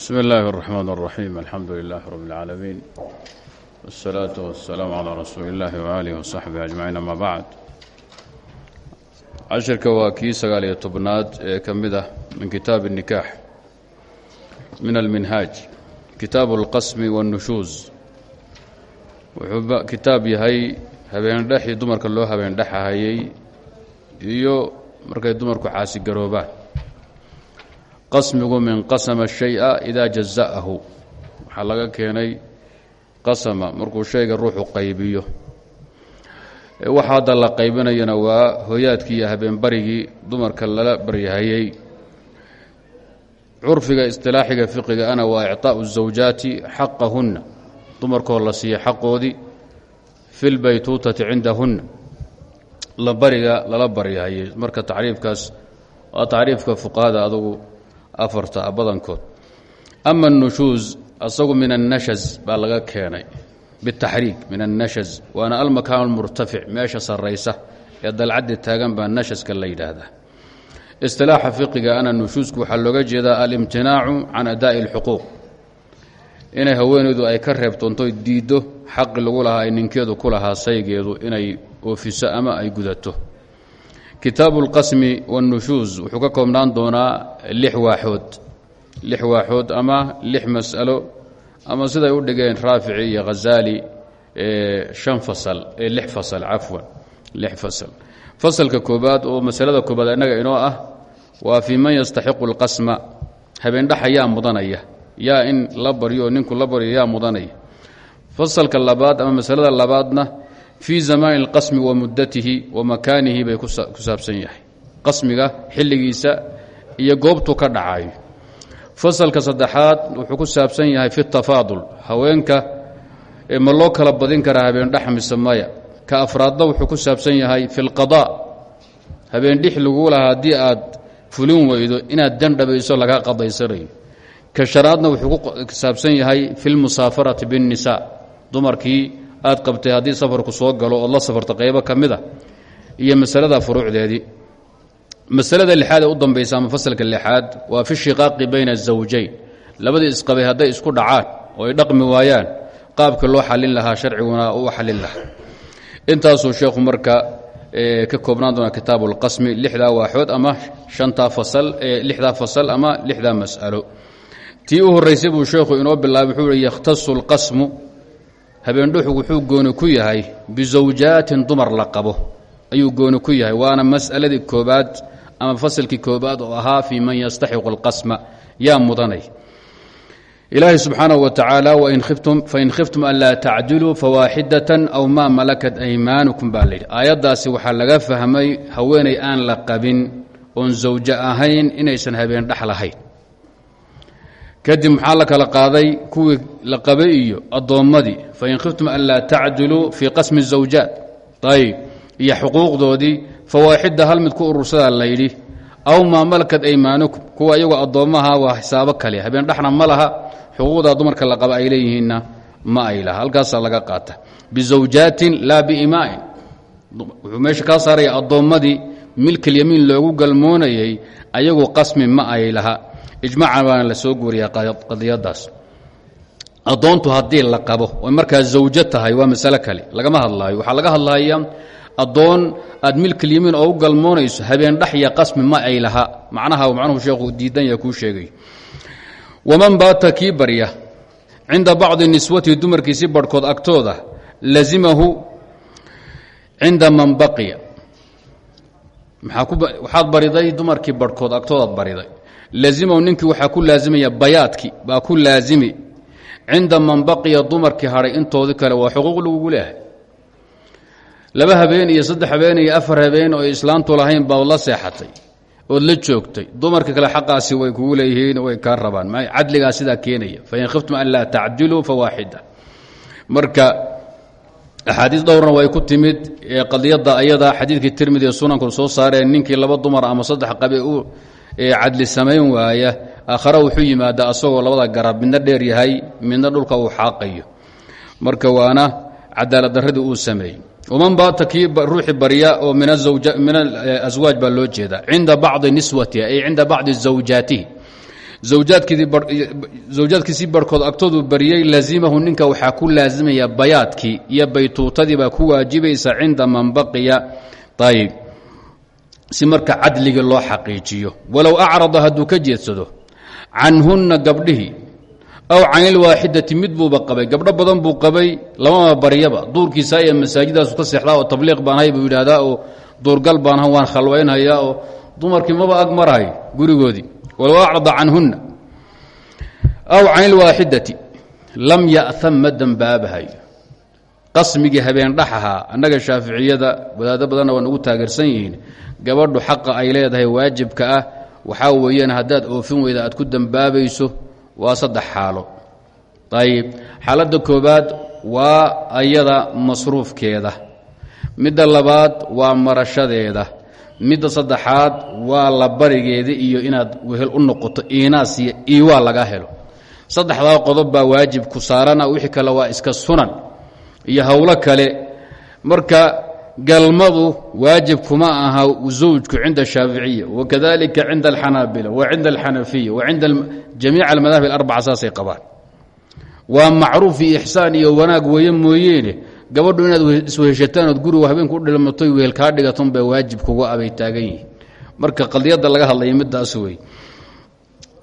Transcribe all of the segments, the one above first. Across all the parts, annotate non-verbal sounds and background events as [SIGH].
bsmi اllahi الرحman الرaxيim alxamdu lilah rb اlcaalamiin wالsalaaةu waالsalaamu calىa rasuuli اllahi وaalih وsaxbihi ajmaciin ama bacd cashirka waa kii sagaal iyo tobnaad ee ka mid ah min kitaab الnikaax min alminhaaj kitaabu اlqasmi wالnushuuz wuxuu kitaab yahay habeendhexii dumarka loo habeendhexahayey iyo markay dumarku caasigaroobaan qasmigu min qasama shaya idaa jaza'ahu waxaa laga keenay qasama markuu shayga ruuxu qaybiyo waxa hadda la qaybinayana waa hoyaadkii iyo habeenbarigii dumarka lala baryahayey curfiga istilaaxiga fiqiga ana waa icطaa'u الزawjaati xaqahunna dumarkoo la siiya xaqoodii fi lbaytuutati cindahunna la bariga lala baryahayey marka tacriifkaas waa tacriifka fuqahada adugu afarta badankood ama الnushuuz asagu min الnashaz baa laga keenay bالtaxriig min الnashaz waana almakaan اlmurtafic meesha saraysa ee dalcaddi taagan baa nashaska la yidhaahdaa isilaaxa fiqiga ana nushuusku waxaa looga jeedaa alimtinaacu can adaa'i اlxuquuq inay haweenaydu ay ka reebtoonto diiddo xaqi lagu lahaa ay ninkeedu ku lahaa saygeedu inay oofiso ama ay gudato kitaabu اlqasmi wاnnushuuz wuxuu ka koobnaan doonaa lix waaxood lix waaxood ama lix mas'alo ama siday u dhigeen raafici iyo khazaali shan fasal ee lix fasal cafwan lix fasal fasalka koobaad oo masalada koobaad innaga inoo ah waa fii man yastaxiqu اlqasma habeendhaxa yaa mudanaya yaa in la baryo oo ninku la baryo yaa mudanaya fasalka labaad ama masalada labaadna fii zamaani اlqasmi wa muddatihi wa makaanihi bay ku saabsan yahay. Qasmiga xilligiisa iyo goobtuu ka dhacayo fasalka saddexaad wuxuu ku saabsan yahay fi tafaadul haweenka ma loo kala badin kara habeen dhex maya. Ka afraadna wuxuu ku saabsan yahay fi lqadaa habeen dhix lagu lahaa aad fulin weydo inaad dandhabayso lagaa qadaysanayo ka shanaadna wuxuu ku saabsan yahay fi lmusaafarati biاnnisaa dumarkii aad qabtay haddii safarku soo galo oo la safarto qaybo ka mid a iyo masalada furuucdeedii. Masalada lixaad ee u ama fasalka lixaad waa fi shiqaaqi bayna azawjayn labadii isqabay hadday isku dhacaan oo ay dhaqmi waayaan qaabka loo xallin lahaa sharciguna uu xallin lahaa. Intaasuu sheekhu marka eh, ka koobnaan doonaa kitaabu lqasmi lixdaa waaxood ama shantaa fasal eh, lixdaa fasal ama lixdaa mas'alo. Tii u horraysay sheekhu inoo bilaabay wuxuu yihi habeendhuxu wuxuu gooni ku yahay bisawjaatin dumar la qabo. Ayuu gooni ku yahay. Waana mas'aladii koobaad ama fasalkii koobaad oo ahaa fii man yastaxiqu اlqasma yaa mudanay. Ilaahay subxaanaه wa tacaala fain khiftum an laa tacdiluu fawaaxidatan aw maa malakat aymaanukum baa layidhi aayaddaasi waxaa laga fahmay haweenay aan la qabin oon zawjo ahayn inaysan habeen dhex lahayn kadib maxaa la kala qaaday kuwii la qabay iyo addoommadii fain khiftum an laa tacdiluu fii qasmi الزawjaat ayb iyo xuquuqdoodii fawaaxidda hal mid ku urursadaa layidhi aw maa malakat aymaanukum kuwa iyagoo addoommaha waa xisaabo kale habeen dhexna ma laha xuquuqdaa dumarka la qaba ay leeyihiinna ma ay laha halkaasaa laga qaata bizawjaatin laa biimaa'in wuxuu meesha kaa saaraya addoommadii milkalyamiin loogu galmoonayey ayagu qasmi ma ay laha ijmaacan baana la soo guuriyaa qadiyadaas. Addoontu haddii la qabo oy markaa zawjo tahay waa masalo kale. Lagama hadlaayo. Waxaa laga hadlaya addoon aad milkalyamiin oo u galmoonayso habeen dhex iyo qasmi ma ay laha. Macnaha macnuhu sheekhu diidan ya kuu sheegay. Waman baata kii barya cinda bacdi niswatihi dumarkiisii agtooda lazimahu cinda man baqiya. Waxaad bariday dumarkii barhkood agtoodaad bariday lazimahu ninkii waxaa ku laazimaya bayaadkii baa ku laazimi cinda man baqiya dumarkii hadhay intoodii kale waa xuquuq lagugu leehay laba habeen iyo saddex habeen iyo afar habeen oo islaantu lahayn baad la seexatay ood la joogtay dumarka kale xaqaasi way kugu leeyihiin way kaa rabaan cadligaa sidaa keenaya fain khiftum an laa tacdiluu fawaaxida marka axaadiis dhowrna way ku timid qadiyadda ayada xadiidkii tirmidi ee sunanku soo saareen ninkii laba dumar ama saddex qabe u cadli samayn waaya aakhare wuxuu yimaadaa asagoo labada garab midna dheer yahay midna dhulka uu xaaqayo. Marka waana cadaalad darradii uu sameeyey. Waman baata kii ruuxi barya oo min aswaaj baa loo jeeda cinda bacdi niswatiha ay cinda bacdi zawjaatihi zawjaadkiisii barhkood agtoodu bariyey lazimahu ninka waxaa ku laazimaya bayaadkii iyo baytuutadii baa ku waajibaysa cinda man baqiya. Ayb si marka cadligii loo xaqiijiyo. Walow acrada hadduu ka jeedsado canhunna gabdhihii aw canilwaaxidati mid buuba qabay. Gabdho badan buu qabay lamama baryaba. Duurkiisa iyo masaajidaasu ka seexdaa oo tabliiq baan hay buu yidhaahdaa oo duurgal baan ha waan khalwaynhayaa oo dumarkii maba ag marahay gurigoodii. Walow acrada canhunna aw can ilwaaxidati lam ya'am ma dembaabahayo qasmigii habeen dhax ahaa annaga shaaficiyada wadaado badanna waa nugu taageersan yihiin. Gabadhu xaqa ay leedahay waajibka ah. Waxaa weeyaan haddaad oofin weyda aad ku dembaabayso waa saddex xaalo. Ayib xaaladda koobaad waa ayada masruufkeeda. Midda labaad waa marashadeeda. Midda saddexaad waa la barigeeda iyo inaad wehel u noqoto iinaas iyo iiwaa laga helo. Saddexdaa qodob baa waajib ku saarana wixii kale waa iska sunan iyo howlo kale. Marka galmadu waajib kuma aha zawjku cinda shaaficiya wakadalika cinda alxanaabila wa cinda alxanafiya wa cinda jamiic almadahib alarbaca saasay qabaan. Waa macruuf iyo ixsaan iyo wanaag weeye mooyeene. Gabadhu inaad isweheshataan ood guriga habeenku u dhilmatoy wehel kaa dhigaton baa waajib kuga abay taagan yihiin. Marka qadiyadda laga hadlaya midaas wey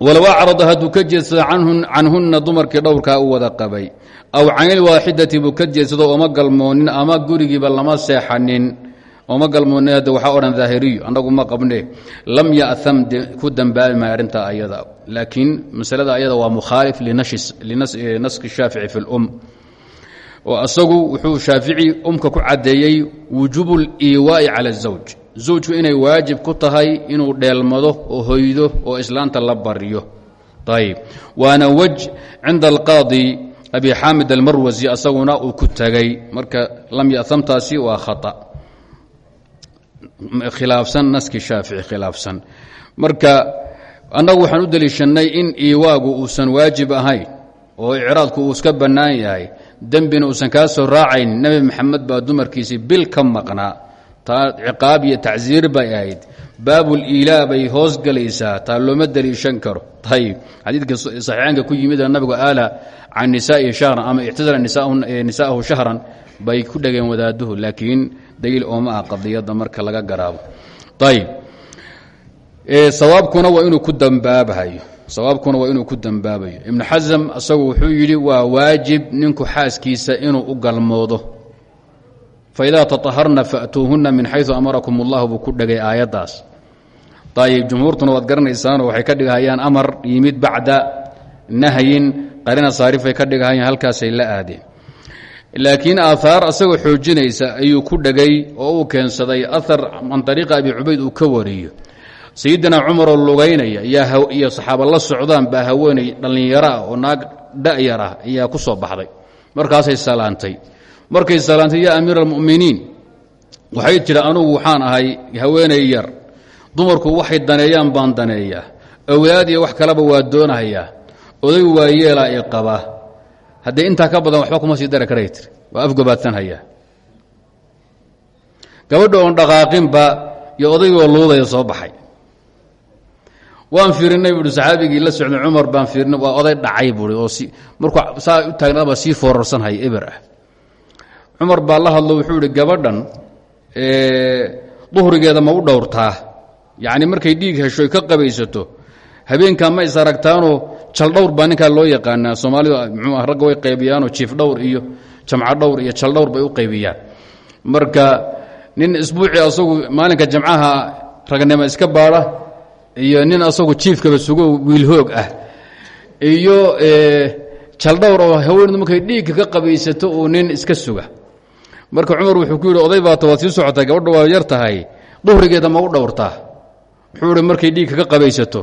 walow acrada hadduu ka jeedsado canhunna dumarkii dhowrkaa u wada qabay aw canilwaaxidati buu ka jeedsado ooma galmoonin ama gurigiiba lama seexanin ooma galmoonin hadde waxaa odhan daahiriyu ma qabne lam ya'am ku dembaabi maayo arrintaa ayada laakiin masalada ayada waa mukhaalif linaski shaafici fi lum oo asagu wuxuu shaafici umka ku caddeeyey wujuubu liiwaa'i cala azawj zawjku inay waajib ku tahay inuu dheelmado oo hoydo oo islaanta la baryo ayb waana wej cinda alqaadi abi xaamid almarwasi asaguna uu ku tegay marka lam yaamtaasi waa khaa khilaafsan naski shaafici khilaafsan. Marka annagu waxaan u deliishannay in iiwaagu uusan waajib ahayn oo icraadku uu iska bannaan yahay. Dembina uusan kaa soo raacayn nebi maxamed baa dumarkiisii bil ka maqnaa taa ciqaab iyo tacsiir bay ahayd. Baabuliilaa bay hoos gelaysaa taa looma deliishan karo. Ayb xadiidka saxiixaanka ku yimid nabigu aala can nisaa'ihi shahran ama ictazala nisaahu shahran bay ku dhegeen wadaaduhu laakiin daliil ooma ah qadiyadda marka laga garaabo. Ayb sawaabkuna waa inuu ku dambaabahayo sawaabkuna waa inuu ku dembaabayo ibnu xasam isagu wuxuu yidhi waa waajib ninku xaaskiisa inuu u galmoodo faidaa taaharna fa'tuuhunna min xayu amarakum اllah buu ku dhegay aayaddaas ayib jumhuurtuna waad garanaysaano waxay ka dhigahayaan amar yimid bacda nahyin qarina saarifay ka dhigahayaan halkaasay la aadeen laakiin aahaar asagoo xoojinaysa ayuu ku dhegay oo uu keensaday ahar can ariiqa abi cubayd uu ka wariyo sayidina cumaroo lugaynaya iyo saxaaba la socdaan baa haweeney dhallinyaro oo naag dha'yar ah ayaa ku soo baxday markaasay salaantay markay salaantay yaa amiir almu'miniin waxay tidhi anugu waxaan ahay haweeney yar. Dumarku waxay daneeyaan baan daneeyaa. Awlaad iyo wax kaleba waa doonahayaa oday waa yeelaa i qabaa haddee ka badan waxba kuma sii dari karay tiri waa afgobaadsanhayaa gabadha oon dhaqaaqinba iyo odaygoo luudaya soo baxay. Waan fiirinay buui saxaabigii la socday cumar baan fiirinay waa oday dhacay buui oo si markuu saa u taagnaaba sii foorarsanhaya eber ah cumar baa la hadlo wuxuu ihi gabadhan duhrigeeda ma u dhowrtaa. Yacni markay dhiig hesho ka qabaysato habeenkaa ma is aragtaanoo jaldhowr baa ninkaa loo yaqaanaa. Soomaalidu mxuu ah ragga way qaybiyaanoo jiif dhowr iyo jamco dhowr iyo jaldhowr bay u qaybiyaan. Marka nin isbuuci asagu maalinka jamcaha ragnimo iska baadha iyo nin asagu jiifkaba sugo wiilhoog ah iyo jaldhowr oo haweenedu markay dhiigka ka qabaysato uu nin iska suga marka cumar wuxuu ku yidhi oday baata waad sii socotaa gabadha waa yar tahay. Duhrigeeda ma u dhowrtaa wuxuu ihi markay dhiigka ka qabaysato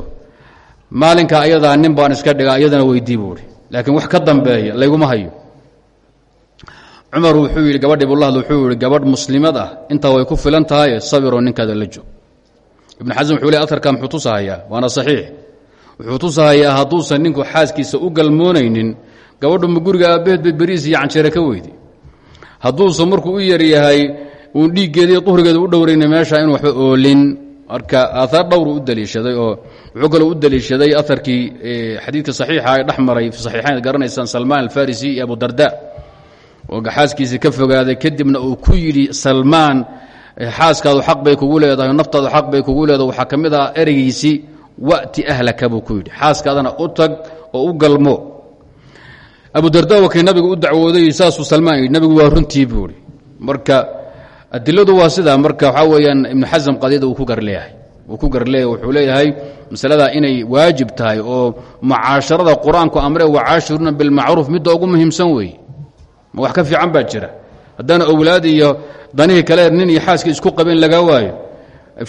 maalinka ayadaa nin baan iska dhigaa iyadana weydii buu ihi laakiin wax ka dambeeya layguma hayo. Cumar wuxuu yidhi la hadla wuxuu yihi gabadh muslimad ah way ku filan tahay sabiroo ninkaada la joog ibnu xasan wuxuu le aarkaa muxuu tusahayaa? Waana saxiix. Wuxuu tusahayaa hadduusan ninku xaaskiisa u galmoonaynin gabadhu ma guriga aabbaheed bay iyo canjeere ka weydi hadduusan markuu u yar yahay uun dhiiggeeda iyo duhrigeeda u dhowrayna meesha inu waxba oolin. Marka aahaar dhowru u daliishaday oo wuxuu kaloo u daliishaday aharkii xadiidka saxiixa ee dhex maray saxiixayn garanaysaan salmaan alfarisi iyo abu darda oo xaaskiisii ka fogaaday kadibna uu ku yidhi salmaan xaaskaadu xaq bay kugu leedahay naftaadu xaq bay kugu leedahay waxaa ka mid ah ereygiisii wa'ti ahlaka buu ku yidhi. Xaaskaadana u tag oo u galmo abu darda wakii nabigu u dacwooday saasuu salmaan yidhi nabigu waa runtii buu ihi marka adiladu waa sidaa marka waxaa weeyaan ibnu xasam qadiyada uu ku garleeyahay uu ku garleeyahay wuxuu leeyahay masaladaa inay waajib tahay oo mucaasharada qur'aanku amre wacaashiruna bilmacruuf midda ugu muhiimsan weeye. Ma wax ka fiican baa jira. Haddana owlaad iyo danihii kale nin iyo xaaskii isku qabeen lagaa waayo.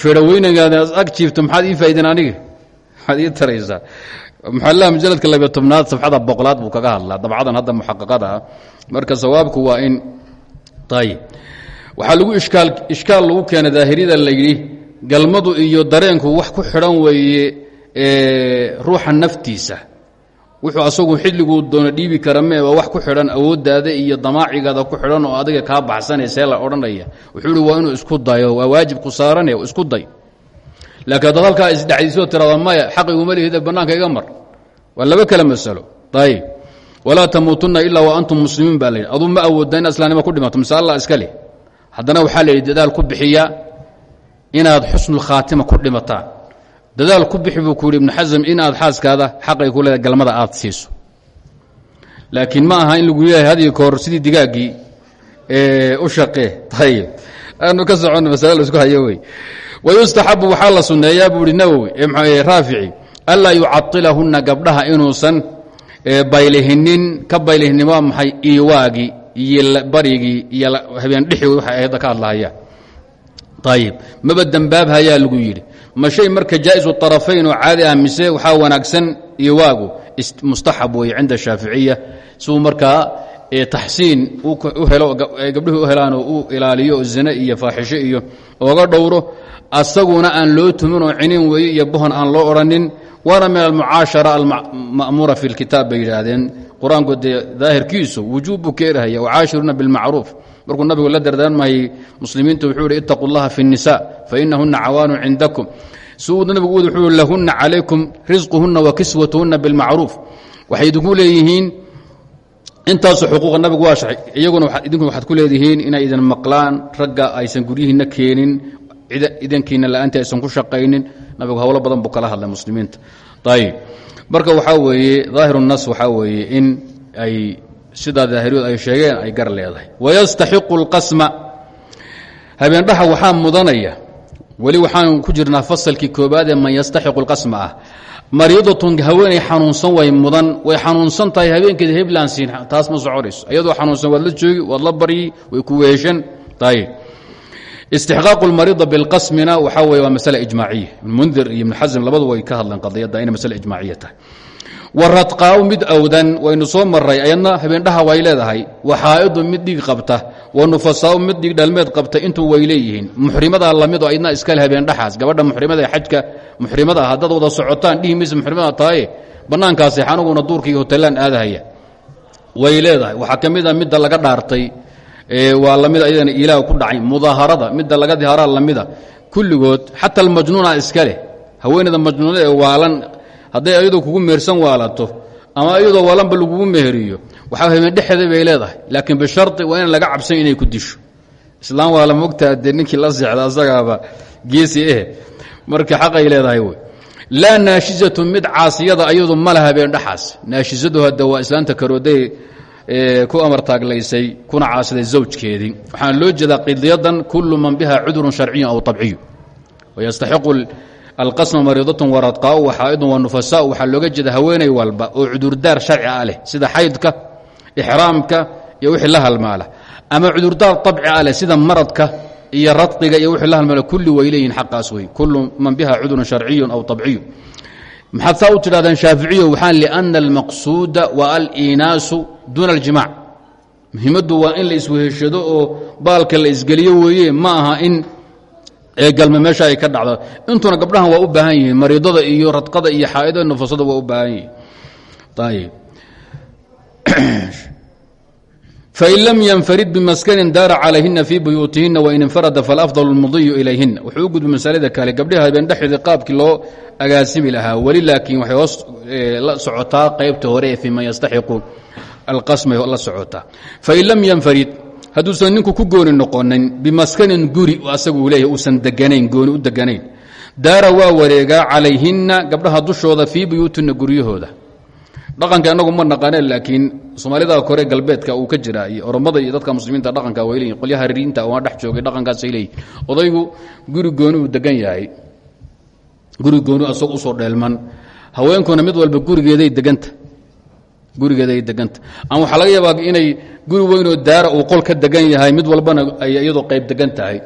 Feedhaweynagaada ag jiifto maxaad ii faa'ideen aniga? Maxaad ii muxallaha mujaladka labiyo tobnaad safxada boqolaad buu kaga hadlaa dabcadan hadda muxaqaqada. Marka sawaabku waa in ayib waxaa lagu ishkaal ishkaal lagu keenay daahiriyada la yidhi galmadu iyo dareenku wax ku xidhan weeye ruuxa naftiisa. Wuxuu asagu xilliguu doono dhiibi kara mee waa wax ku xidhan awooddaada iyo damaacigaada ku xidhan oo adiga kaa baxsanaysee la odhanaya. Wuxuu waa inuu isku dayo waa waajib ku saarane isku day laakiin haddaad halkaa tirada maya xaqiguma lihide bannaanka iga mar. Waa laba kale masalo. Ayib walaa tamuutunna ilaa wa antum muslimiin baa la yidhi. Aduu ma awoodda in islaanimo ku dhimato mise allah iska leh. La dadaal ku bixiya inaad xusnulkhaatima ku dhimataan. Dadaal ku bixi ku yidhi ibnu inaad xaaskaada xaqay ku leedahay galmada aad siiso. Laakiin ma aha in lagu leeyahay hadiyo koor sidii digaaggii u shaqee. Ayib aanu ka soconno masale isku hayo wey wayustaxabu waxaa la sunneeyaa buu ihi nawowi raafici anlaa yucailahunna gabdhaha inuusan baylihinin ka baylihinin waa maxay iiwaagii iyo barigii iyo habeendhixi waxay ahayda ka hadlahayaan ayib maba dembaabhayaa lagu yidhi ma shay marka jaa'isu طarafayn oo caadi ah mise waxaa wanaagsan iiwaagu mustaxab weeye cinda shaaficiya siuu markaa taxsiin u helo gabdhuhu u helaanoo u ilaaliyo zine iyo faaxisho iyo oga dhowro asaguna aan loo tuminoo cinin weeye iyo bohon aan loo odhanin waana min almucaashara alma'muura fi lkitaab bay yidhaahdeen. Qur'aanku dee daahirkiisu wujuubu keerahaya wacaashiruna bilmacruuf. Markuu nabigu la dardaarmahayey muslimiintu wuxuu ihi itaquu llaha fi اnisa fainahuna cawaanu cindakum. Suu nabigu wuxuu lahuna calaykum risquhuna wa kiswatuhuna bilmacruuf. Waxay idinku leeyihiin intaasu xuquuqa nabigu waa shaxay iyaguna idinku waxaad ku leedihiin inay idin maqlaan ragga aysan guryihiinna keenin idankiina la'aantii aysan ku shaqaynin nabigu howlo badan buu kala hadlay muslimiinta. Ayib marka waxaa weeye daahiru nas waxaa weeye in ay sidaa daahiriyadu ay sheegeen ay gar leedahay. Wayastaxiqu اlqasma habeendhaha waxaa mudanaya. Weli waxaan ku jirnaa fasalkii koobaad ee man yastaxiqu اlqasma ah. Mariidatun haweenay way mudan way xanuunsan tahay habeenkeeda heblansiin taas ma soconayso. Iyadoo xanuunsan waad la joogi waad la baryi way ku weeshan. Ayib istixqaaqu اlmariida bilqasmina waxaa weye waa masale ijmaaciya mundir iyo ibn xasm labadu way ka hadleen qadiyadda inay masale ijmaaciya tahay. Waradqaau mid awdan waynu soo maray ayadna habeendhaha way leedahay waxaa'idu mid dhiig qabta wanufasaau mid dhiig dhalmeed qabta intuu way leeyihiin. Muxrimadaa la mid oo aydna iskale habeendhaxaas gabadha muxrimada ee xajka muxrimada ah haddaad wada socotaan dhihi maysa muxrimada tahaye bannaankaasi xanuguna duurka iyo hotelaan aadahaya. Way a midda laga dhaartay waa la mid ayadana ilaah ku dhacay mudaaharada midda laga dihaaraa lamida. Kulligood xata almajnuuna iska leh haweeneyda ee waalan hadday ayadoo kugu mehersan waalato ama iyadoo waalanba lagugu meheriyo waxaa habeendhexeeda bay leedahay. Laakiin bishari waa laga cabsan inay ku disho. Islaam waa la mogtaa dee la seexda asagaaba geesi eh marka xaqay leedahay wey. Laa naashizatu mid caasiyada ayadu mala habeendhaxaas naashizadu hadda waa islaanta karooday ku amar taaglaysay kuna caasiday zawjkeedii. Waxaan loo jeedaa qidiyadan kullu man biha cudurun sharciyu aw abciyu wayastaxiqu alqasma mariidatun waradqaau waxaaidun wanufasaau waxaa looga jeeda haweenay walba oo cudurdaar sharci ah leh sida xaydka ixraamka iyo wixii la halmaala. Ama cudurdaar abci ah leh sida maradka iyo radqiga iyo wixii la halmaala. Kulli way leeyihiin xaqaas wey kullu man biha cudurun sharciyun aw abciyu maxaad saa u tidhahdeen shaaficiyo waxaan liana almaqsuuda wa aliinaasu duuna aljimac muhiimaddu waa in la isweheshado oo baalka la isgeliyo weeye ma aha in galme meesha ay ka dhacdo. Intuna gabdhahan waa u baahan yihiin mariidada iyo radqada iyo xaa'idada nufasada waa u baahan [CLEARS THROAT] fain lam yanfarid bimaskanin daara calayhina fii buyuutihina wain infarada falafdal mudiyu ilayhina wuxuu u gudbay masalada kale gabdhaha habeendhexeeda qaabkii loo agaasimi lahaa weli laakiin waxay hoos la socotaa qaybta hore ee fii man yastaxiqu alqasmay la socotaa fain lam yanfarid hadduusan ninku ku gooni noqonin bimaskanin guri asagu leeyahy uusan deganayn gooni u deganayn daara waa wareegaa calayhina gabdhaha dushooda fii buyuutina guryahooda dhaqanka anagu ma naqaaneen laakiin soomaalida kore galbeedka uu ka jira iyo oromada iyo dadka muslimiinta dhaqanka way leeyihiin qolyaha riinta oo dhex joogay dhaqankaasay leeyihiin odaygu guri gooni uu degan yahay. Guri gooni asag u soo dheelman. Haweenkuna mid walba gurigeeday deganta. Gurigeeday deganta. Ama waxaa laga yaabaa inay guri weynoo daara uu qol ka degan yahay mid walbana ay iyadoo qayb degan tahay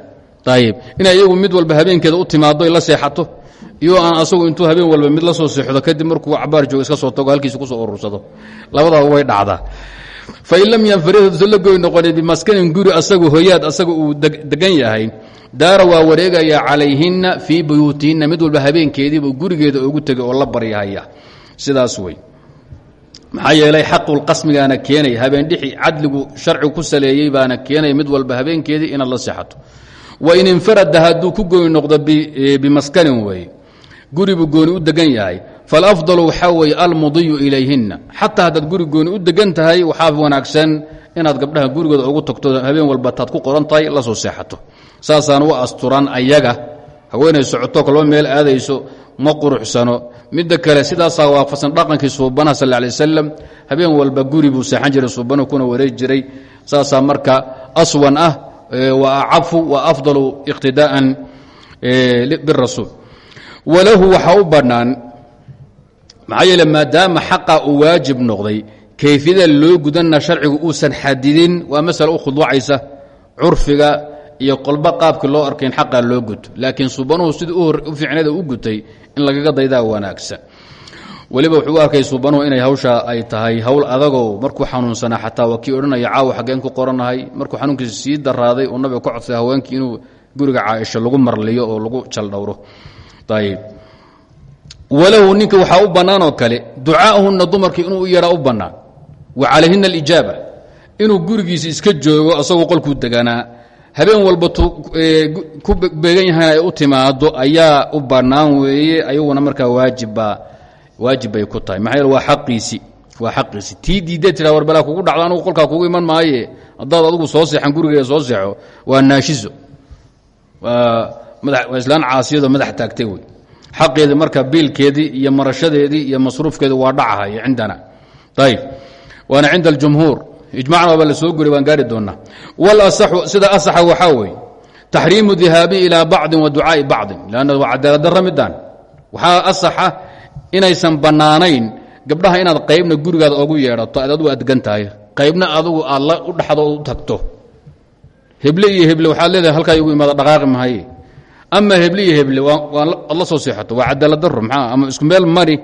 ayib inay iyagu mid walba habeenkeeda u timaado la seexato iyo aan asagu intuu habeen walba mid la soo seexdo kadib markuu cabaar joogo iska soo tago halkiisa ku soo urursado. Labadaba way dhacdaa. Fain lam yanfaridsa goy noqonin bimaskanin guri asagu hoyaad asaga uu degan yahay daara waa wareegaya calayhina fii buyuutihinna mid walba habeenkeediibu gurigeeda ugu tegay oo la baryahaya. Sidaas wey maxaa yeelay xaqulqasmigaana keenay habeendhixi cadligu sharcigu ku saleeyey baana keenay mid walba habeenkeedii inaad la seexato wain infarada hadduu ku gooni noqdo bimaskanin weeye guribuu gooni u degan yahay. Falafdalu waxaa weeye almudiyu ilayhinna. Xataa haddaad guri gooni u degan tahay waxaa wanaagsan inaad gabdhaha gurigooda ugu tagto habeen walba taad ku qoran la soo seexato. Saasaan u asturan ayaga. Haweenay socoto kaloo meel aadayso ma quruxsano. Midda kale sidaasaa waafaqsan dhaqankii suubanaha sal lay wasalam habeen walba guri buu seexan jiray suubanuhu kuna wareeg jiray. Saasaa marka aswan ah wa acafu wa afdalu iqtidaa'an birasuul walahu waxaa u bannaan maxaa yeele maadaama xaqa uu waajib noqday kayfiyada loo gudanna sharcigu uusan xadidin waa masala u khuduucaysa curfiga iyo qolba qaabkii loo arkayn xaqaa loo guto. Laakiin suubanuhu sidii u fiicnada u gutay in lagaga daydaa wanaagsan weliba wuxuu arkay suubanuhu inay hawshaa ay tahay hawl adagow markuu xanuunsanaa xataa waa kii odhanaya caawa xaggeen ku qoranahay. Markuu xanuunkiisa sii daraaday uu nabiga ka codsaday haweenkii inuu guriga caaisha lagu marliyo oo lagu jaldhowro ayb walahu ninka waxaa u bannaan kale ducaa'uhunna dumarkii inuu u u bannaan. Wa calayhina alijaaba inuu gurigiisa iska joogo asagoo qolkuu deganaa. Habeen walba ku beegan yahay ay u timaado ayaa u bannaan weeye ayaguna markaa waajibbaa waajib bay ku tahay. Maxaa yeele waa aqiisi waa xaqiisi. Tii diidda tiraa war balaa kugu dhacdo anugu qolkaa kugu iman maaye haddaad adugu soo seexan gurigeeda soo seexo waa naashiso. Waa islaan caasiyadoo madax taagtay wey xaqeedii marka biilkeedii iyo marashadeedii iyo masruufkeedii waa dhacahay cindana. Ayb waana cinda aljumhuur. Ijmacna waaba la soo guriy waan gaari doonaa walasaxu sida asaxa waxaa weeye. Taxriimu dihaabi ilaa bacdin wa ducaa'i bacdin lanna waa cadaaladdarra midaan waxaa asaxa inaysan bannaanayn gabdhaha inaad qaybna gurigaada ogu yeedhato aad adugu adgan tahay qaybna adugu aad la u dhaxdo u tagto. Heble iyo heble waxaad leedahay halkaa igu imaada dhaqaaqi mahaye ama heble iyo heble waa ad la soo seexato waa cadaaladdarro maxaa ama isku meel mari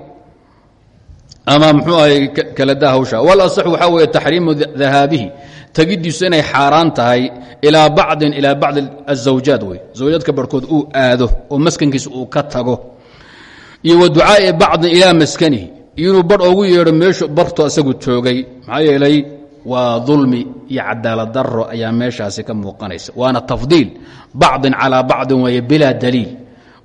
ama mxuu ahay kala daa hawsha. Walasaxu waxaa weeye taxriimu dahaabihi tegidiisu inay xaaraan tahay ilaa bacdin ilaa bacdi azawjaad wey zawjaadka barhkood uu aado oo maskankiisa uu ka tago iyo wa ducaa'i bacdin ilaa maskanihi inuu barh ogu yeedho meeshu barto asagu joogay maxaa yeelay waa dulmi iyo cadaalad daro ayaa meeshaasi ka muuqanaysa. Waana tafdiil bacdin calaa bacdin weeye bilaa daliil.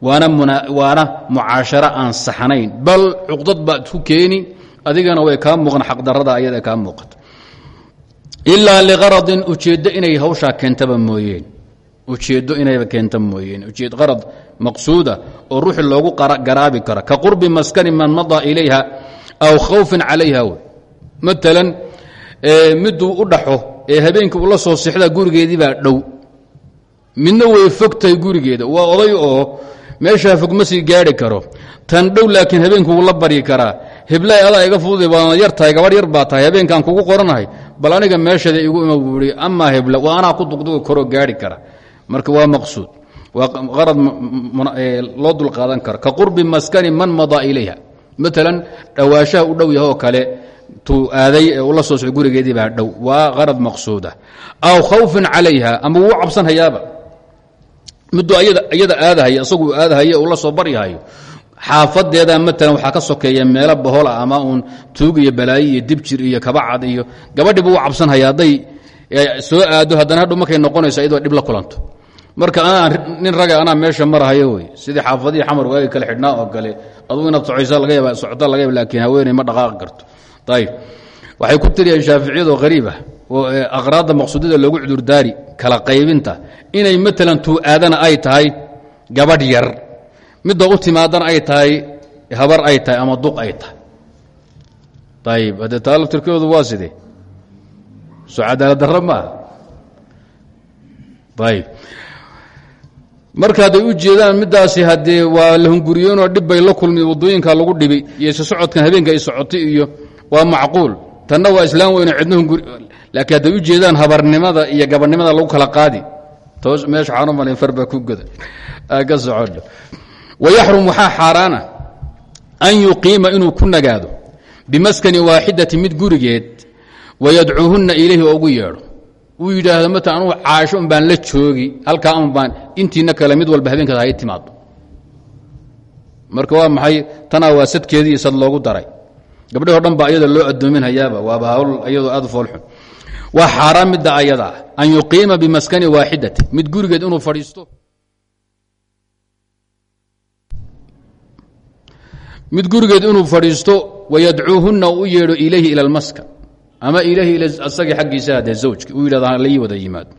Waana mucaasharo aan saxnayn. Bal cuqdad baad ku keeni adigana way kaa muuqan xaqdarada ayada kaa muuqato ilaa liqaradin ujeeddo inay hawshaa keentaba mooyeen ujeeddo inayba keenta mooyeen. Ujeed qarad maqsuuda oo ruuxi loogu garaabi karo ka qurbi maskani man madaa ilayha aw khawfin calayha maalan miduu u dhaxo ee habeenkii ula soo sixda gurigeedii baa dhow. Midna way fogtahay gurigeeda. Waa oday oo meeshaa fog sii gaari karo. Tan dhow laakiin habeenku wuu la baryi karaa heblaay adaa iga fududay baana yar tahay gabadh yar baa tahay. Habeenkaan kugu qoranahay. Bal aniga meesheeda igu ima buui amaa hebla waa anaa ku duqdugi karoo gaari kara marka waa maqsuud. Waa qarad loo dulqaadan karo. Ka qurbi maskani man madaa ilayha. Maalan dhawaashaha u dhow yaha oo kale tuu aaday ula soo soco gurigeedii baa dhow. Waa qarad maqsuuda. Aw khawfin calayha ama wuu cabsan hayaaba miduu iyada aadahaya isaguu aadahaya uu la soo baryahayo. Xaafadeeda maalan waxaa ka sokeeya meelo bahola ama uun tuug iyo balaayo iyo dibjir iyo kabacad iyo gabadhiiba u cabsanhaya hadday soo aado haddana hadhow markay noqonayso iyadoo la kulanto marka anaa nin raga anaa meesha marahayo wey. Sidii xaafadihii xamar waagi kale xidhnaa oo kale. Adugu inaad socoysa laga yaaba socota laga yaaba laakiin haweeney ma dhaqaaqi karto. Ayib waxay ku tiriyeen shaaficiyadoo hariibah oo aqraadda maqsuudada loogu cudurdaari kala qaybinta. Inay maalan tuu aadana ay tahay gabadh yar. Midda u timaadana ay tahay habar ay tahay ama duq ay tahay. Ayib haddee taalabtirkoodu waa sidee? Soo cadaalad ayib marka hadday u jeedaan middaasi haddee waa la hunguriyeenoo dhib bay la kulmi waddooyinka lagu dhibay iyo isa habeenka ay socotay iyo waa macquul. Tanna waa islaam weyno cidna hunguri laakiin hadday u jeedaan habarnimada iyo gabarnimada lagu kala qaadi toos meesha malayn farbaa ku goda. Ka soconno wayaxrum waxaa xaaraana an yuqiima inuu ku nagaado bimaskani waaxidati mid gurigeed wayadcuuhunna ilayhi oo ugu yeedho uu yidhaahdo mata anugu caasho baan la joogi halkaa un baan intiina kale mid walba habeenkaas hay timaado marka waa maxay? Tanaa waa sadkeedii sad loogu daray. Gabdhahoo dhan baa iyada loo addoominhayaaba waaba hawl iyadoo aad u foolxun waa xaaraan midda ayada ah an yuqiima bimaskani waaxidati mid gurigeed inuu fadhiisto. Mid gurigeed inuu fadhiisto wayadcuuhunna u yeedho ilayhi ila almaskan ama ilahi asagii xaggiisa hadee zawjki uu yidhahdo la wada yimaado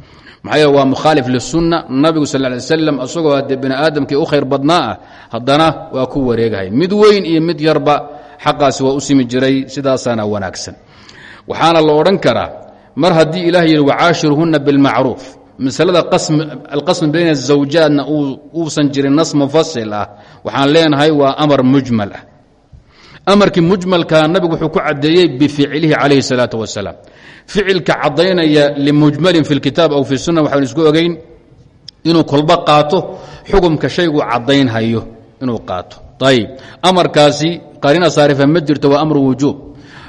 maxaa waa mukhaalif lisunna nabigu sal ly slam asagoo haddee bini aadamkii u khayr badnaa ah haddana waa ku wareegahay. Mid weyn iyo mid yarba xaqaasi waa u simi jiray sidaasaana wanaagsan. Waxaana la odhan karaa mar haddii ilah yidhi wacaashiruhunna bilmacruuf. Masalada alqasm bayna azawjaatna uusan jirin nas mufasil ah waxaan leenahay waa amar mujmal ah amarkii mujmalka nabigu wuxuu ku cadeeyey bificlihi calayhi الsalaaة wasalaam ficilka cadaynaya limujmalin fi اlkitaab aw fi sunna waxaan isku ogeyn inuu kolba qaato xukumka shaygu cadaynhayo inuu qaato ayib amarkaasi qarina saarifa ma jirto waa amru wujuub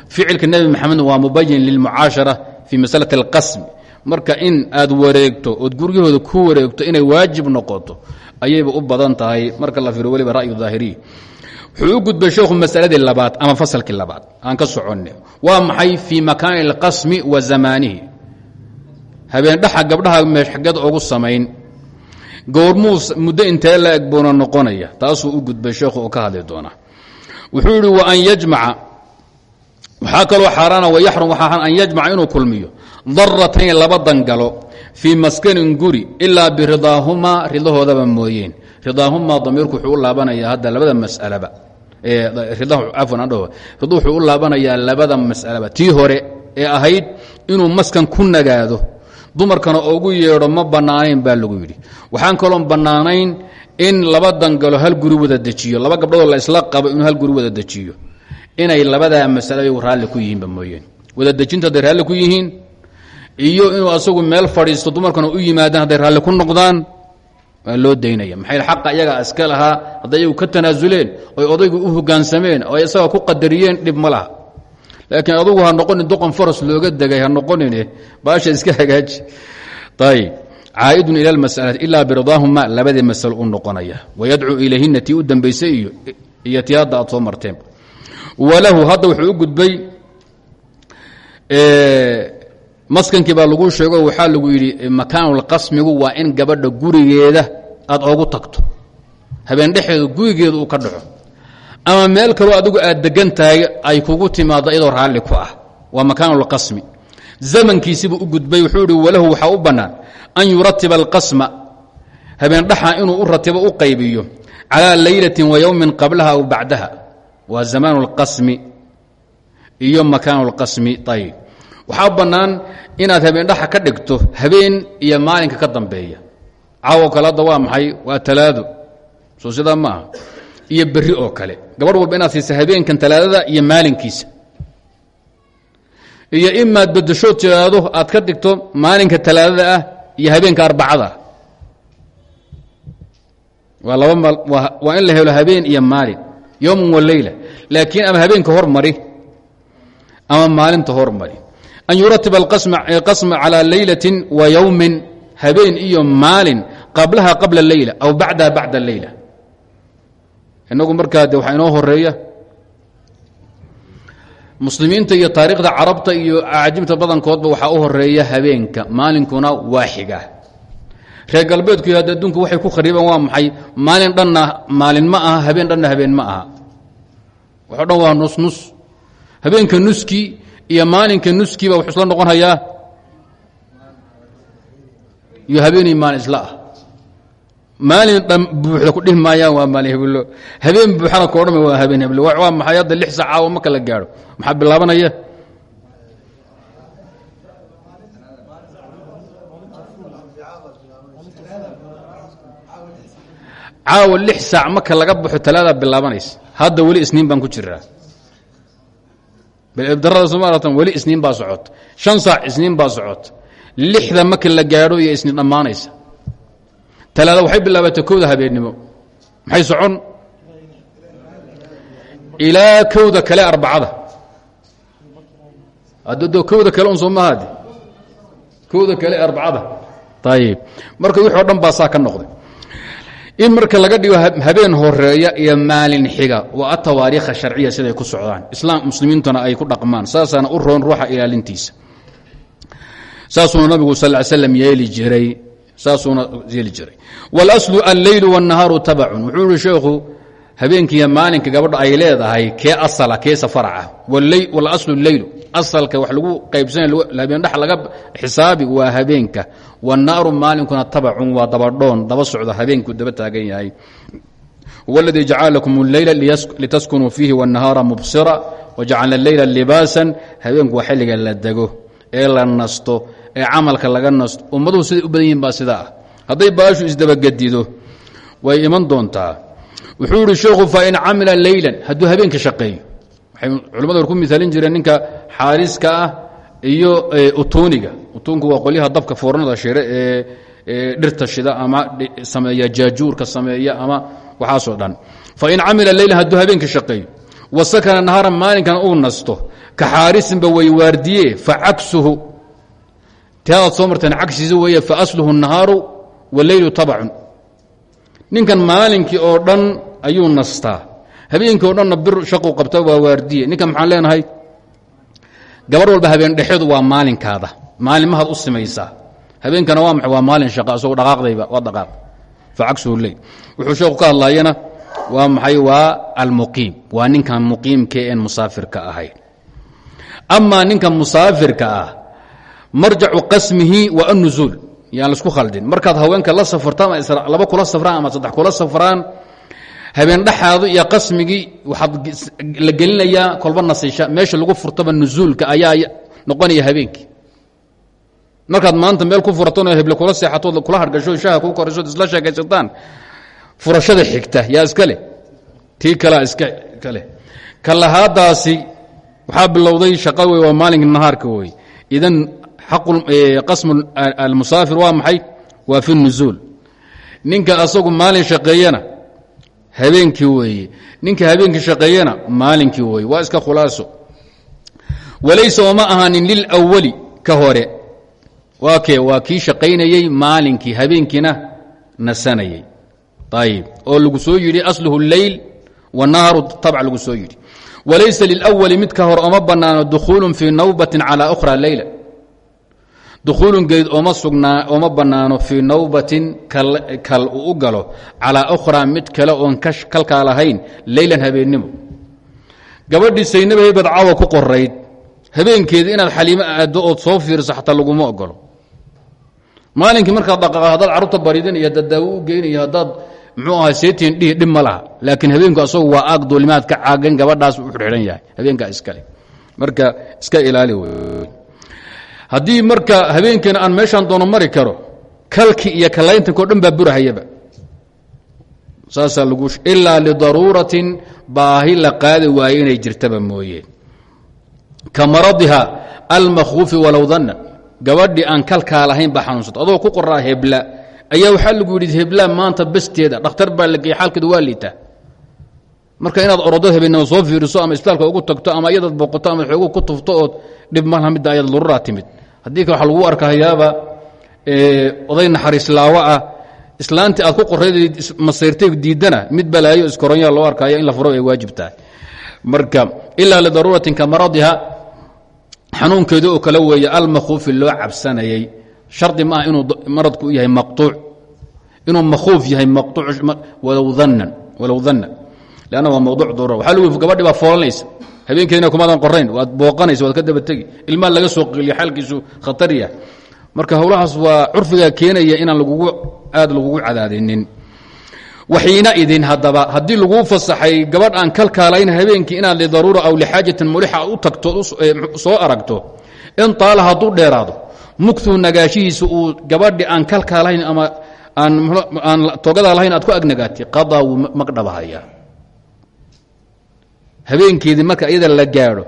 ficilka nebi maxamed waa mubayin lilmucaashara fi masalaة اlqasm marka in aad wareegto ood guryahooda ku wareegto inay waajib noqoto ayayba u badan tahay marka la fiiro weliba ra'yu daahiriy wuxuu u gudbay sheekhu masaladii labaad ama fasalkii labaad. Aan ka soconne. Waa maxay fii makaani اlqasmi wa zamaanihi? Habeendhaxa gabdhaha meeshxagad ogu samayn. Goormuu muddo intee la eg noqonaya? Taasuu u gudbay sheekhu oo ka hadli doonaa wuxuu yidhi wa an yajmaca. Waxaa kaloo xaaraana wayaxrum waxaa an yajmaca inuu kulmiyo. Daratayn laba dangalo fii maskanin guri ilaa biridaahumaa ridahoodaba mooyeen ridaahumaa damiirku wuxuu u laabanayaa hadda labada masalaba. Ridu wuxuu u laabanayaa labada mas'alaba. Tii hore ee ahayd inuu maskan ku nagaado dumarkana ugu yeedho ma bannaanayn baa lagu yidhi. Waxaan kaloon bannaanayn in laba dangalo hal guri wada dejiyo laba gabdhoodoo la isla qabo inuu hal guri wada dejiyo. Inay labadaa masale raalli ku yihiinba mooyeen wada dejinta hadday raalli ku yihiin iyo inuu asagu meel fadhiisto dumarkana u yimaadaan hadday raalli ku noqdaan waa loo daynaya. Maxay xaqa iyagaa iska lahaa? Hadday iyagu ka tanaasuleen oy odaygu u hogaansameen oo isaga ku qadariyeen dhib ma laakiin adugu ha noqonin doqon faras looga degay ha noqonine baasha iska hagaaji. Ayb caa'idun ila lmasalati ilaa biridaahuma labadii masalo u noqonaya. Wayadcuu ilayhina tii u dambaysay iyo iyo tii hadda walahu hadda wuxuu u gudbay maskankii baa lagu sheego waxaa lagu yidhi makaanulqasmigu waa in gabadha gurigeeda aad ogu tagto. Habeen dhexeedu gurigeedu uu ka dhaco. Ama meel kaloo adigu aad degan tahay ay kugu timaado iyadoo raalli ku ah. Waa makaanulqasmi zamankiisibuu u gudbay wuxuu ihi walahu waxaa u bannaan an yuratiba alqasma. Habeen dhaxa inuu u ratibo u qaybiyo calaa laylatin wa yowmin qablaha aw bacdaha. Waa zamaan اlqasmi iyo makaan اlqasmi ayb waxaa bannaan inaad habeendhaxa ka dhigto habeen iyo maalinka ka dambeeya. Caawo kale hadda waa maxay? Waa talaado. Soo sidaa ma iyo berri oo kale. Gabadh walba inaad siisa habeenkan talaadada iyo maalinkiisa. Iyo imaad bedeshood tiraado aad ka dhigto maalinka talaadada ah iyo habeenka arbacada. Waa laba waa in la helo habeen iyo maalin. Yowman waleyla laakiin ama habeenka hormari ama maalinta hormari an yuratib alqasma calى leylati wa yowmin habeen iyo maalin qablaha qabla leyla aw bacdaha bacda leyla inagu markaa de waxaa inoo horreeya muslimiinta iyo taariikhda carabta iyo acjimta badankoodba waxaa u horreeya habeenka maalinkuna waa reer galbeedku iyo adduunku waxay ku khariibaan waa maxay maalin dhanna maalin ma aha habeen dhanna habeen ma aha waxo dhan waa nus nus habeenka nuskii iyo maalinka nuskiiba wuxuu isla noqon hayaa iyo habeenay maalin isla ah. Maalin dhan buuxda ku dhihi maayaan waa maalin heblo habeen buuxana koo dhama waa habeen heblo waa maxay hadda lix sac caawa marka la gaadho? Maxaa bilaabanaya? Caawa lix saac marka laga baxo talaadaa bilaabanaysa. Hadda weli isniin baan ku jiraa darada somaaratan weli isniin baa socota shan saac isniin baa socota lixda marka la gaadho iyo isniin dhammaanaysa. Talaada waxay bilaabatay kowda habeennimo. Maxay socon? Ilaa kowda kale arbacada. Addo kowda kale un soo mahade kowda kale arbacada. Ayib marka wixi dhan baa saa ka noqday in marka laga dhigo habeen horeeya iyo maalin xiga waa atawaariikha sharciya siday ku socdaan islaam muslimiintuna ay ku dhaqmaan saasaana u roon ruuxa ilaalintiisa saasuuna nabigu sal slam yeeli jiray saasuuna yeeli jiray wاlaslu alleylu wالnahaaru tabacun wuxuu ihi sheekhu habeenkiiyo maalinka gabadha ay leedahay kee asala keesa faraca wاlaslu leylu asalka wa lagu qaybsanhabendha laga xisaabi waa habeenka. Wanaaru maalinkuna tabacun waa dabadhoon daba socda habeenku daba taagan yahay. Wladii jacala lakum اleyla litaskunuu fiihi wاnahaara mubsira wajacalna leyla libaasan habeenku xilliga la dego ee la nasto ee camalka laga nasto. Ummaduhu siday u badan yihiin baa sidaah hadday baashu isdabagedido way iman doontaa. Wuxuu ihi sheikhu fain camila leyla hadduu habeenka shaqeeyo culamadu ku miaalin jireen ninka xaariska ah iyo eh, utuniga utunku waa qolyaha dabka foornada shire ee eh, eh, dhirta shida ama sameeya jaajuurka sameeya ama waxaasoo dhan. Fain camila leyla hadduu habeenka shaqeeyo wa sakana nahaara maalinkan uu nasto ka xaarisinba way waardiye facaksuhu taadaad soo marteen cagsiisi weeye faasluhu nahaaru waleylu tabacun. Ninkan maalinkii oo dhan ayuu nastaa habeenkii o dhanna bir shaquu qabta waa waardiye. Ninkan maxaan leenahay? Gabar walba habeen dhexeedu waa maalinkaada. Maalinmahaad u simaysaa. Habeenkana waa maxay waa maalin shaqa isagoo dhaqaaqdayba waa dhaqaaq. Facagsuhu leyl wuxuu sheeku ka hadlayana waa maxay? Waa almuqiim. Waa ninkan muqiimkee en musaafirka ahayn amaa ninka musaafirka ah marjacu qasmihi waa annuzuul yaan la isku khaldin. Markaad haweenka la safarto ama laba kula safraan ama saddex kula safraan habeen dhaxaadu iyo qasmigii waxaad la gelinayaa kolba nasisha meesha lagu furtaba nuzuulka ayaa noqonaya habeenkii markaad maanta meel ku furaton heble kula seexatood kula hargasho shaha ku koraysood isla sheekaysataan furashada xigta yaa iska tii kalea iska kale ka lahaadaasi waxaa bilowday shaqa wey waa maalinka nahaarka wey idan qasmu almusaafir waa maxay waa fi nuzuul ninka asagu maalin shaqeeyana habeenkii weeye. Ninka habeenkii shaqeeyana maalinkii weeye. Waa iska khulaaso. Walaysa oma ahaanin lilwali ka hore. Waa waa kii shaqaynayey maalinkii habeenkiina nasanayey. Ayib oo lagu soo yidhi asluhu leyl wanahaaru tabc lagu soo yidhi. Walaysa lilwali mid ka hore oma bannaano dukhuulun fii nawbatin calى ukhra leyla dukhuulun geed oma sugnaa oma bannaano fii nawbatin kal uu u galo calaa ukhraa mid kale oon kalkaa lahayn leylan habeennimo gabadhii saynaba hebad ku qorayd habeenkeeda inaad xaliimo aaddo ood soo fiirso xataa laguma ogolo maalinkii markaad dhaqaaqo haddaad carruurta baridin iyo haddaad daawo u geyn iyo haddaad muxuu ahaa seetiin dhihi dhib laakiin habeenku asagu waa aag duulimaad ka caagan gabadhaas u xidhan yahay habeenkaa iskale marka iska ilaali wey haddii marka habeenkeena aan meeshaan doono mari karo kalki iyo kalayntankao dhan baa burahayaba. Saasaa lagu ilaa lidaruuratin baahi la qaadi waayo inay jirtaba mooye. Ka maradiha almakhuufi walow danna gabadhii aan kalkaa lahayn baa xanuunsata adoo ku qoraa hebla ayaa waxaa lagu yidhi hebla maanta besteeda dhakhtar baa la geeyey xaalkeedu waa marka inaad orodo habeenimo soo fiiriso ama isbitaalka ugu tagto ama iyadaad boqoto ama xoogu ku tufto ood dhib malha midda ayad daruuraa timid haddii kale waxa lagu arkahayaaba oday naxariislaawo ah. Islaantii aad ku qorayd masayrtay diidana mid balaayo iskoronyaa loo arkaya in la furo ay waajib tahay. Marka ilaa lidaruuratin ka maradiha xanuunkeedu oo kale weeye almakhuufi loo cabsanayay. Shardi maaha inuu maradku yahay maqtuuc. Inuu makhuuf yahay maqtuuc walow dannan leanna waa mawduuc daruura waxaa lagu gabadhi baa foolanaysa habeenkeedina kumaadan qorayn waad booqanaysa waad ka daba tegi ilmaa laga soo qiliya xaalkiisu khatarya marka howlahaas waa curfiga keenaya inaan lagugu aad lagugu cadaadinin waxiina idin haddaba haddii laguu fasaxay gabadh aan kalkaalayn habeenkii inaad lidaruura aw lixaajatin mulixa aad u tagto soo aragto in taala hadduu dheeraado mugtuu nagaashihiisa uu gabadhi aan kalkaalahayn ama aan togadaa lahayn aad ku agnagaatay qadaa wuu magdhabahaya habeenkeedii marka iyada la gaadho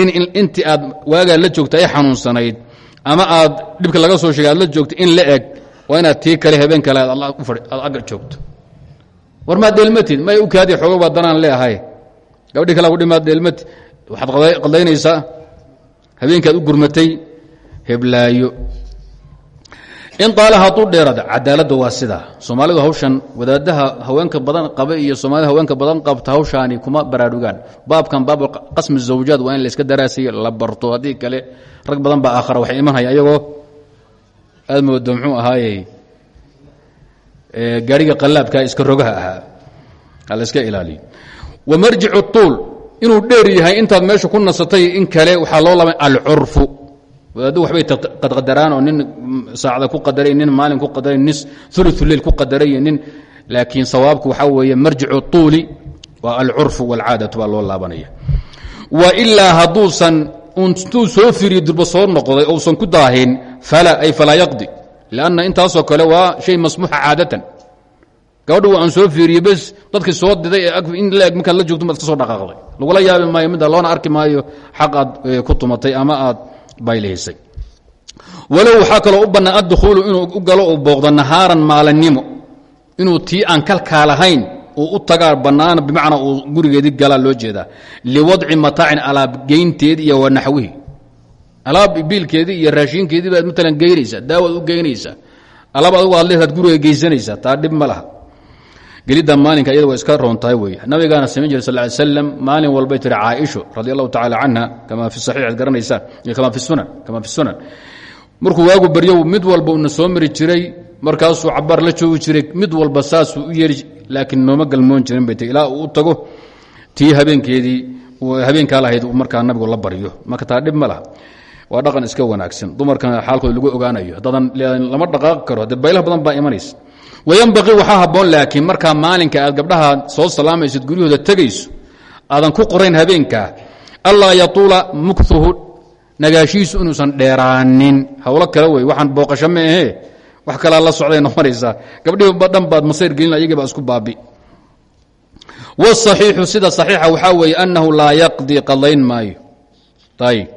in intii aad waagaa la joogta ay xanuunsanayd ama aad dhibka laga soo sheegay aad la joogto in la eg waa inaad tii kale habeen kale aad agga joogto. War maad dheelmatid may u kaadi xoogo baa danaan leeahay gabadhii kale kudhi maad dheelmatid waxaad qadaynaysaa habeenkaad u gurmatay. Heblaayo in daala hadduu dheerada cadaaladda waa sidaa soomaalidu hawshan wadaadaha haweenka badan qaba iyo soomaalida haweenka badan qabta hawshaani kuma baraarugaan. Baabkan baab qasmi zawjaad waa in layska daraasay la barto haddii kale rag badan baa aakhara waxay imanhaya ayagoo aad moodo muxuu ahaaye gaariga qalaabka iska rogaha ahaa hala iska ilaaliyo wamarjicu tuul inuu dheer yahay intaad meesha ku nasatay in kale waxaa loo laba alcurfu wadaaddu waxbay qadqadaraan oo nin saacda ku qadaray nin maalin ku qadaray nin ululeil ku qadaray nin laakiin sawaabku waxaa weeye marjicu tuuli waa alcurfu walcaadatu baa loo laabanaya. Wa ilaa hadduusan intuu soo firiyo durba soo noqday ousan ku daahin fala ay falaa yaqdi lanna intaasoo kale waa shay masmuuxa caadatan. Gabadhu aan soo fiiriye bes dadkii soo diday laeg markaad la joogto maad iska soo dhaqaaqday. Lagula yaabi maayo midda loona arki maayo xaq aad ku tumatay ama aad baylihisay walow waxaa kaloo u bannaan addukuulu inuu u galo uu booqdo nahaaran maalanimo inuu tii aan kalkaa lahayn uu u tagaa bannaan bimacnaa uu gurigeedii galaa loo jeedaa. Liwadci mataacin alaabgeynteed iyo wa naxwihi. Alaab biilkeedii iyo raashiinkeedii baad maalan geynaysaa daawaad u geynaysaa. Alaab adugu aad leedaad guriga geysanaysaa taa dhib ma laha gelidda maalinka iyada waa iska roontahay wey nabigaana samayn jira sal slam maalin walbay tiri caaisho radi allahu tacala canha kama fi saxiix ad garanaysaan kama fi sunan kama fi sunan. Markuu waagu baryo mid walba una soo mari jiray markaasuu cabaar la joogi jiray mid walba saasuu u yeeri laakiin nooma galmoon jirin bay ilaa uu tago tii habeenkeedii habeenkaa lahayd markaa nabigu la baryo. Marka taa dhib ma waa dhaqan iska wanaagsan. Dumarkana xaalkooda lagu ogaanayo. Haddaadan lama dhaqaaqi karo. Baylah badan baa imanaysa wayanbaqii waxaa habboon laakiin markaa maalinka aad gabdhaha soo salaamaysid guryahooda tegayso aadan ku qorayn habeenkaa allaa yatuula muktuhu nagaashihiisu inuusan dheeraanin hawlo kale wey waxaan booqasho ma ahee wax kalaa la socday noqonaysaa gabdhihiiba dhan baad masayr gelin ayagii baa isku baabi wاصaxiixu sida صaxiixa waxaa weeye annahu laa yaqdi qadayn maayo ayb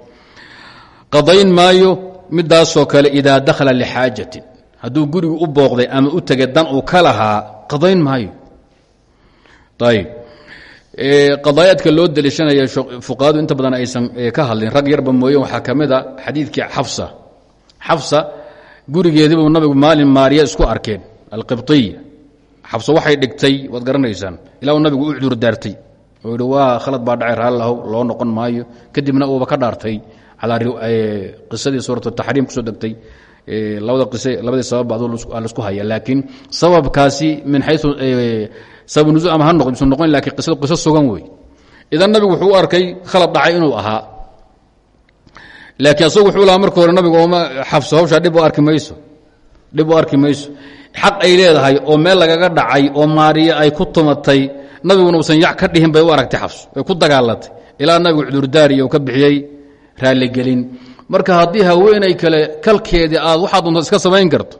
qadayn maayo midaasoo kale idaa dakhala lixaajatin hadduu gurigu u booqday ama u tegay dan uu ka lahaa qadayn maayo. Ayb qadaayaadka loo deliishanaya fuqahadu inta badan aysan ka hadlin. Rag yarba mooye waxaa ka mid a xadiidkii xafsa. Xafsa nabigu maalin maariya isku arkeen alqibطiya xabso waxay dhigtay waad garanaysaan ilaa uu nabigu u cudur daartay. Oo yihi waa khalad baa dhacay raallahu loo noqon maayo. Kadibna uuba ka dhaartay calaa qisadii suurat taxriim ku soo degtay labadii sabab bacdu la isku haya laakiin sababkaasi min xayu sabab nuzuul ama ha isu noqon lakiin qisadu qiso sugan wey idan nabigu wuxuu arkay khalad dhacay inuu ahaa. Laakiin asagu wuxuu lahaa marka hore nabigu ooma xabso hawshaa u arki mayso. Dhib u arki xaq ay leedahay oo meel lagaga dhacay oo maariye ay ku tumatay nabiguna uusan yac ka dhihin bay u aragtay xabso way ku dagaalatay. Ilaa nabigu cudurdaariya uu ka bixiyey raalligelin marka haddii haweenay kale kalkeedii aad waxaad doonta iska samayn karto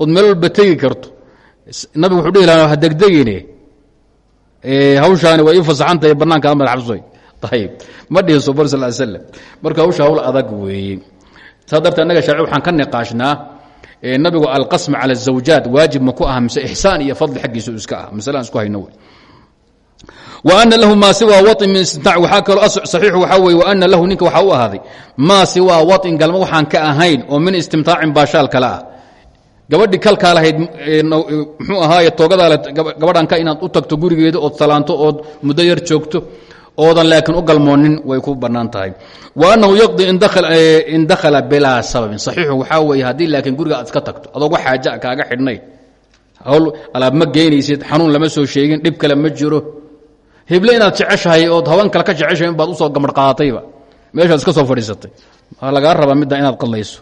ood meel walba tegi karto nabigu wuxuu dhihi lahaa ha degdegine hawshaani waa ii fasaxantahay bannaanka amad xabsoy ayib ma dhihin subr sal slam marka hawsha hawl adag weeye saa dartee annaga sharci waxaan ka niqaashnaa nabigu alqasm cala الزawjaat waajib ma ku aha mise ixsaan iyo fadli xaggiisu iska ah masle aan isku hayno wey ana lahu maa siwa wain min istimtac waxaa kaloo axiixu waxaa weye waana lahu ninka waxaa u ahaaday maa siwaa wain galmo waxaan ka ahayn oo min istimtaacin baashaal kale ah. Gabadhii kalkaa lahayd eh, eh, mxuu ahaaye toogadaale gabadhan ka inaad u tagto gurigeeda ood salaanto ood muddo yar joogto oodan laakiin u galmoonin way ku bannaan tahay. Wa annahu yaqdii in dakhala eh, bilaa sababin saxiixu waxaa weeye haddii laakiin guriga aad iska tagto adoogo xaaja kaaga xidhnayd hawl alaab ma geynaysid xanuun lama soo sheegin dhib kale ma jiro hible inaad jeceshahay ood haban kale ka jeceshahay in baad u soo gamar qaadatayba meeshaad iska soo fadhiisatay. Waa lagaa rabaa midda inaad qadlayso.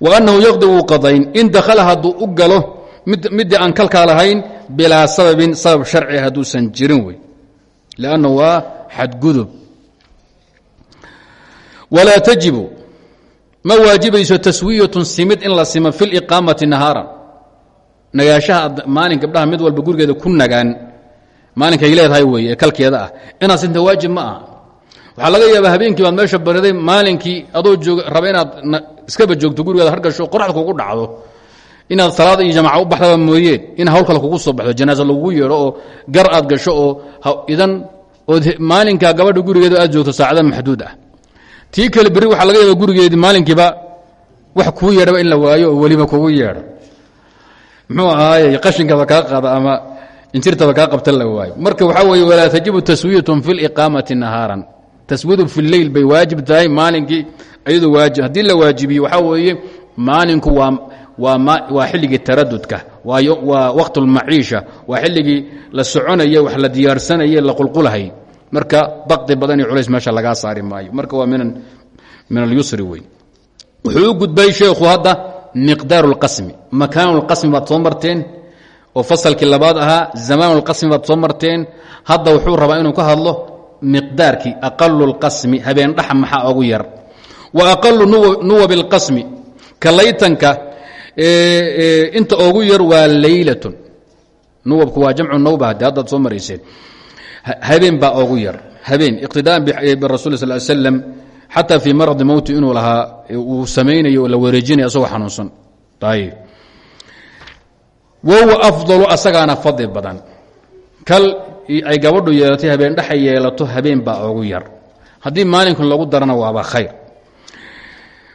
Wa annahu yaqdi qadayn. In dakhala hadduu u galo middii aan kalkaa lahayn bilaa sababin sabab sharci hadduusan jirin wey. Lanna waa xadgudub. Walaa tajibu. Ma waajibayso taswiyatun simid in la simo fi liqaamati nahaaran. Nagaashaha maalin gabdhaha mid walba gurigeeda ku nagaan maalinkay leedahay weeye ee kalkeeda ah. Inaad sinta waajib ma aha. Waxaa laga yaabaa habeenkii baad meesha bariday maalinkii adoo jooga raba inaad iskaba joogto gurigeeda hargasho qoraxda kugu dhacdo. Inaad salaad iyo jamaca u baxdaba mooyeen in hawl kale kugu soo baxdo janaaza lagugu yeedho oo gar aad gasho oo idan ood maalinkaa gabadha gurigeeda aad joogto saacada maxduud ah. Tii kale berri waxaa laga yaaba gurigeedii maalinkiiba wax kuu yeedhaba in la waayo oo weliba kugu yeedho. Muxuu ahaaye qashinkaba kaa qaada ama injirtaba kaa qabtan la waayo marka waxaa weeye walaa tajibu taswiyatun fi liqaamati nahaaran. Taswiyadu fi lleyl bay waajib tahay maalinkii iyadoo waajib haddii la waajibiyo waxaa weeye maalinku waa waa xilligii taradudka waa waqtu lmaciisha waa xilligii la soconaye wax la diyaarsanayey la qulqulahay. Marka bakdi badan culays meesha lagaa saari maayo. Marka waa min alyusri wey wuxuu gudbay sheekhu hadda miqdaaru اlqasmi makaanu اlqasmi baad soo oo fasalkii labaad ahaa zamaanulqasmi baad soo marteen hadda wuxuu rabaa inuu ka hadlo miqdaarkii aqalu lqasmi habeen dhax maxaa ogu yar. Wa aqalu nuwab اlqasmi ka laytanka inta ogu yar waa leylatun nuwabku waa jamcu nawba de haddaad habeen baa ogu yar. Habeen iqtidaan birasul sal l slam xataa fii maradi mowti inuu lahaa uu samaynayo oo la wareejinayo asagoo xanuunsan. Ayb wahuwa afdalu asagaana fadli badan. Kal ay gabadhu yeelatay habeen dhexa yeelato habeen baa ogu yar. Haddii maalinkan lagu darana waaba khayr.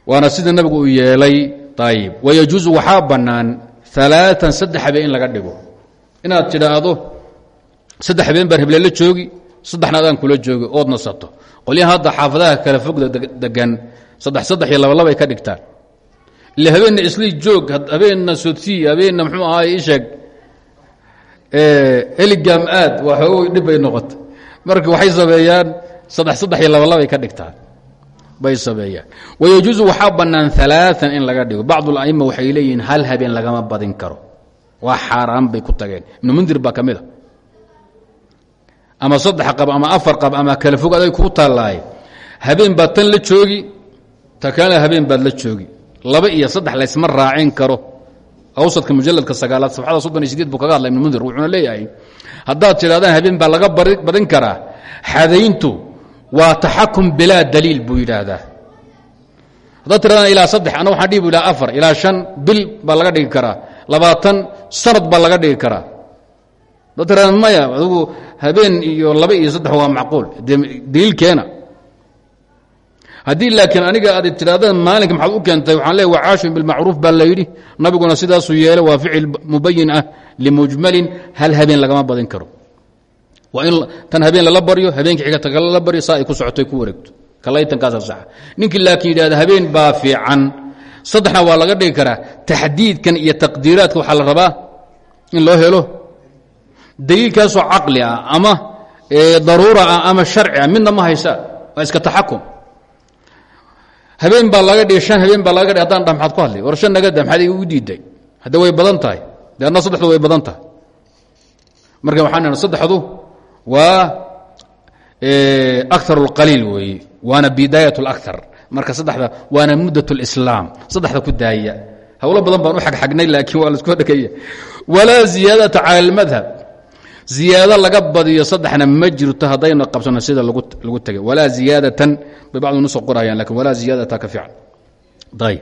Waana sida nabigu uu yeelay ayb wayajuusu waxaa bannaan alaaan saddex habeen in laga dhigo. Inaad tidhaahdo saddex habeen baan hebleela joogi saddexna adaan kula joogi ood nasato qolyaha hadda xaafadaha kala fogda degan saddex saddex iyo labalabay ka dhigtaan ile habeenna isli joog habeenna sodsii habeenna mxuu ahaay isheeg heligam aad waa xoogay dhib bay marka waxay sameeyaan saddex saddex iyo labalabay ka dhigtaan. Bay sameeyaan. Wayajuusu waxaa bannaan alaaan in laga dhigo. Bacd اla'ima waxay leeyihiin hal habeen lagama badin karo. Waa xaaraan bay ku tageen. Ibnu mundir baa ka ama saddex qab ama afar qab ama kala fog aday kuu taallaaye habeen baad la joogi ta kalena habeen baad la joogi laba iyo saddex laysma raacin karo. Awsadka mujaladka sagaalaad safxada soddon iyo sideed buu kaga hadla ibnu mundir wuxuuna leeyahay. Haddaad tidhahdaan habeen baa laga badin karaa xadayntu waa taxakum bilaa daliil buu yidhaahdaa. Haddaad tiradaan ilaa saddex ana waxaan dhihi bu ilaa afar ilaa shan bil baa laga dhigi karaa labaatan sanad baa laga dhigi karaa. Haddaad tiradaan maya adugu habeen iyo laba iyo saddex waa macquul dee daliil haddii laakiin aniga aad tidhahdaan maalinka maxaad u keentay waxaan leey wacaashun bilmacruuf baa la yidhi. Nabiguna sidaasuu yeelay waa ficil mubayin ah limujmalin hal habeen lagama badin karo. Waa in tan habeen lala baryo habeenkii xiga takale lala baryo saa ay ku socotoy ku wareegto. Kalaytankaasa saxa. Ninkii laakiin yidhahda habeen baa fiican. Saddexna waa laga dhigi karaa taxdiidkan iyo taqdiiraadka waxaa la rabaa in loo helo daliilkaasoo caqli ah ama daruura ah ama sharci ah. Ma haysa waa iska taxakum habeen baa laga dhigay shan habeen baa laga dhigay haddaan dha maxaad ku hadlay war shan naga da maxaad igu diiday hadda way badan tahay dee adna saddexdu way badan tahay marka waxaan nidha saddexdu waa akar اlqaliil weeye waana bidaayat اlakar marka saddexda waana muddat اlislaam saddexda ku daaya howlo badan baan u xagxagnay laakiin waa laisku dhegaya walaa ziyaadata cala اlmadhab ziyaado laga badiyo saddexna ma jirto haddayna qabsano sida lagu tegay. Walaa ziyaadatan bay bacdu nusa qorayaan laakiin walaa ziyaadata ka fiican. Ayb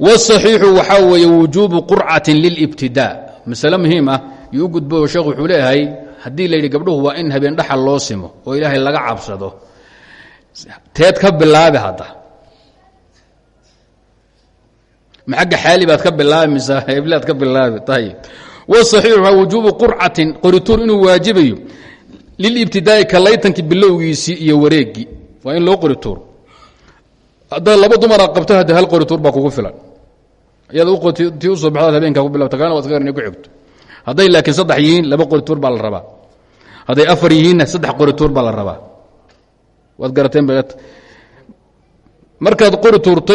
wاsaxiixu waxaa weeye wujuubu qurcati lilibtidaa masale muhiim ah yuu u gudbo sheekhu wuxuu leeyahay la yidhi gabdhuhu waa in habeen dhaxal loo simo oo ilaahay laga cabsado teed ka bilaabi hadda. Ma agga ka bilaabi mise heblaad bilaabi ayib wsaxiix waa wujuubu qurcatin qorituur inuu waajibayo lilibtidaa'i kalaytankii bilowgiisii iyo wareegii waa in loo qori tuuro haddaad laba dumara qabto hadde hal qori tuur baa kugu filan. Iyada tii u soo baxdaad habeenkaa ku bilawta kana waad ka garna ku xigto. Hadday laakiin saddex yihiin laba qori tuur baa la rabaa. Hadday afar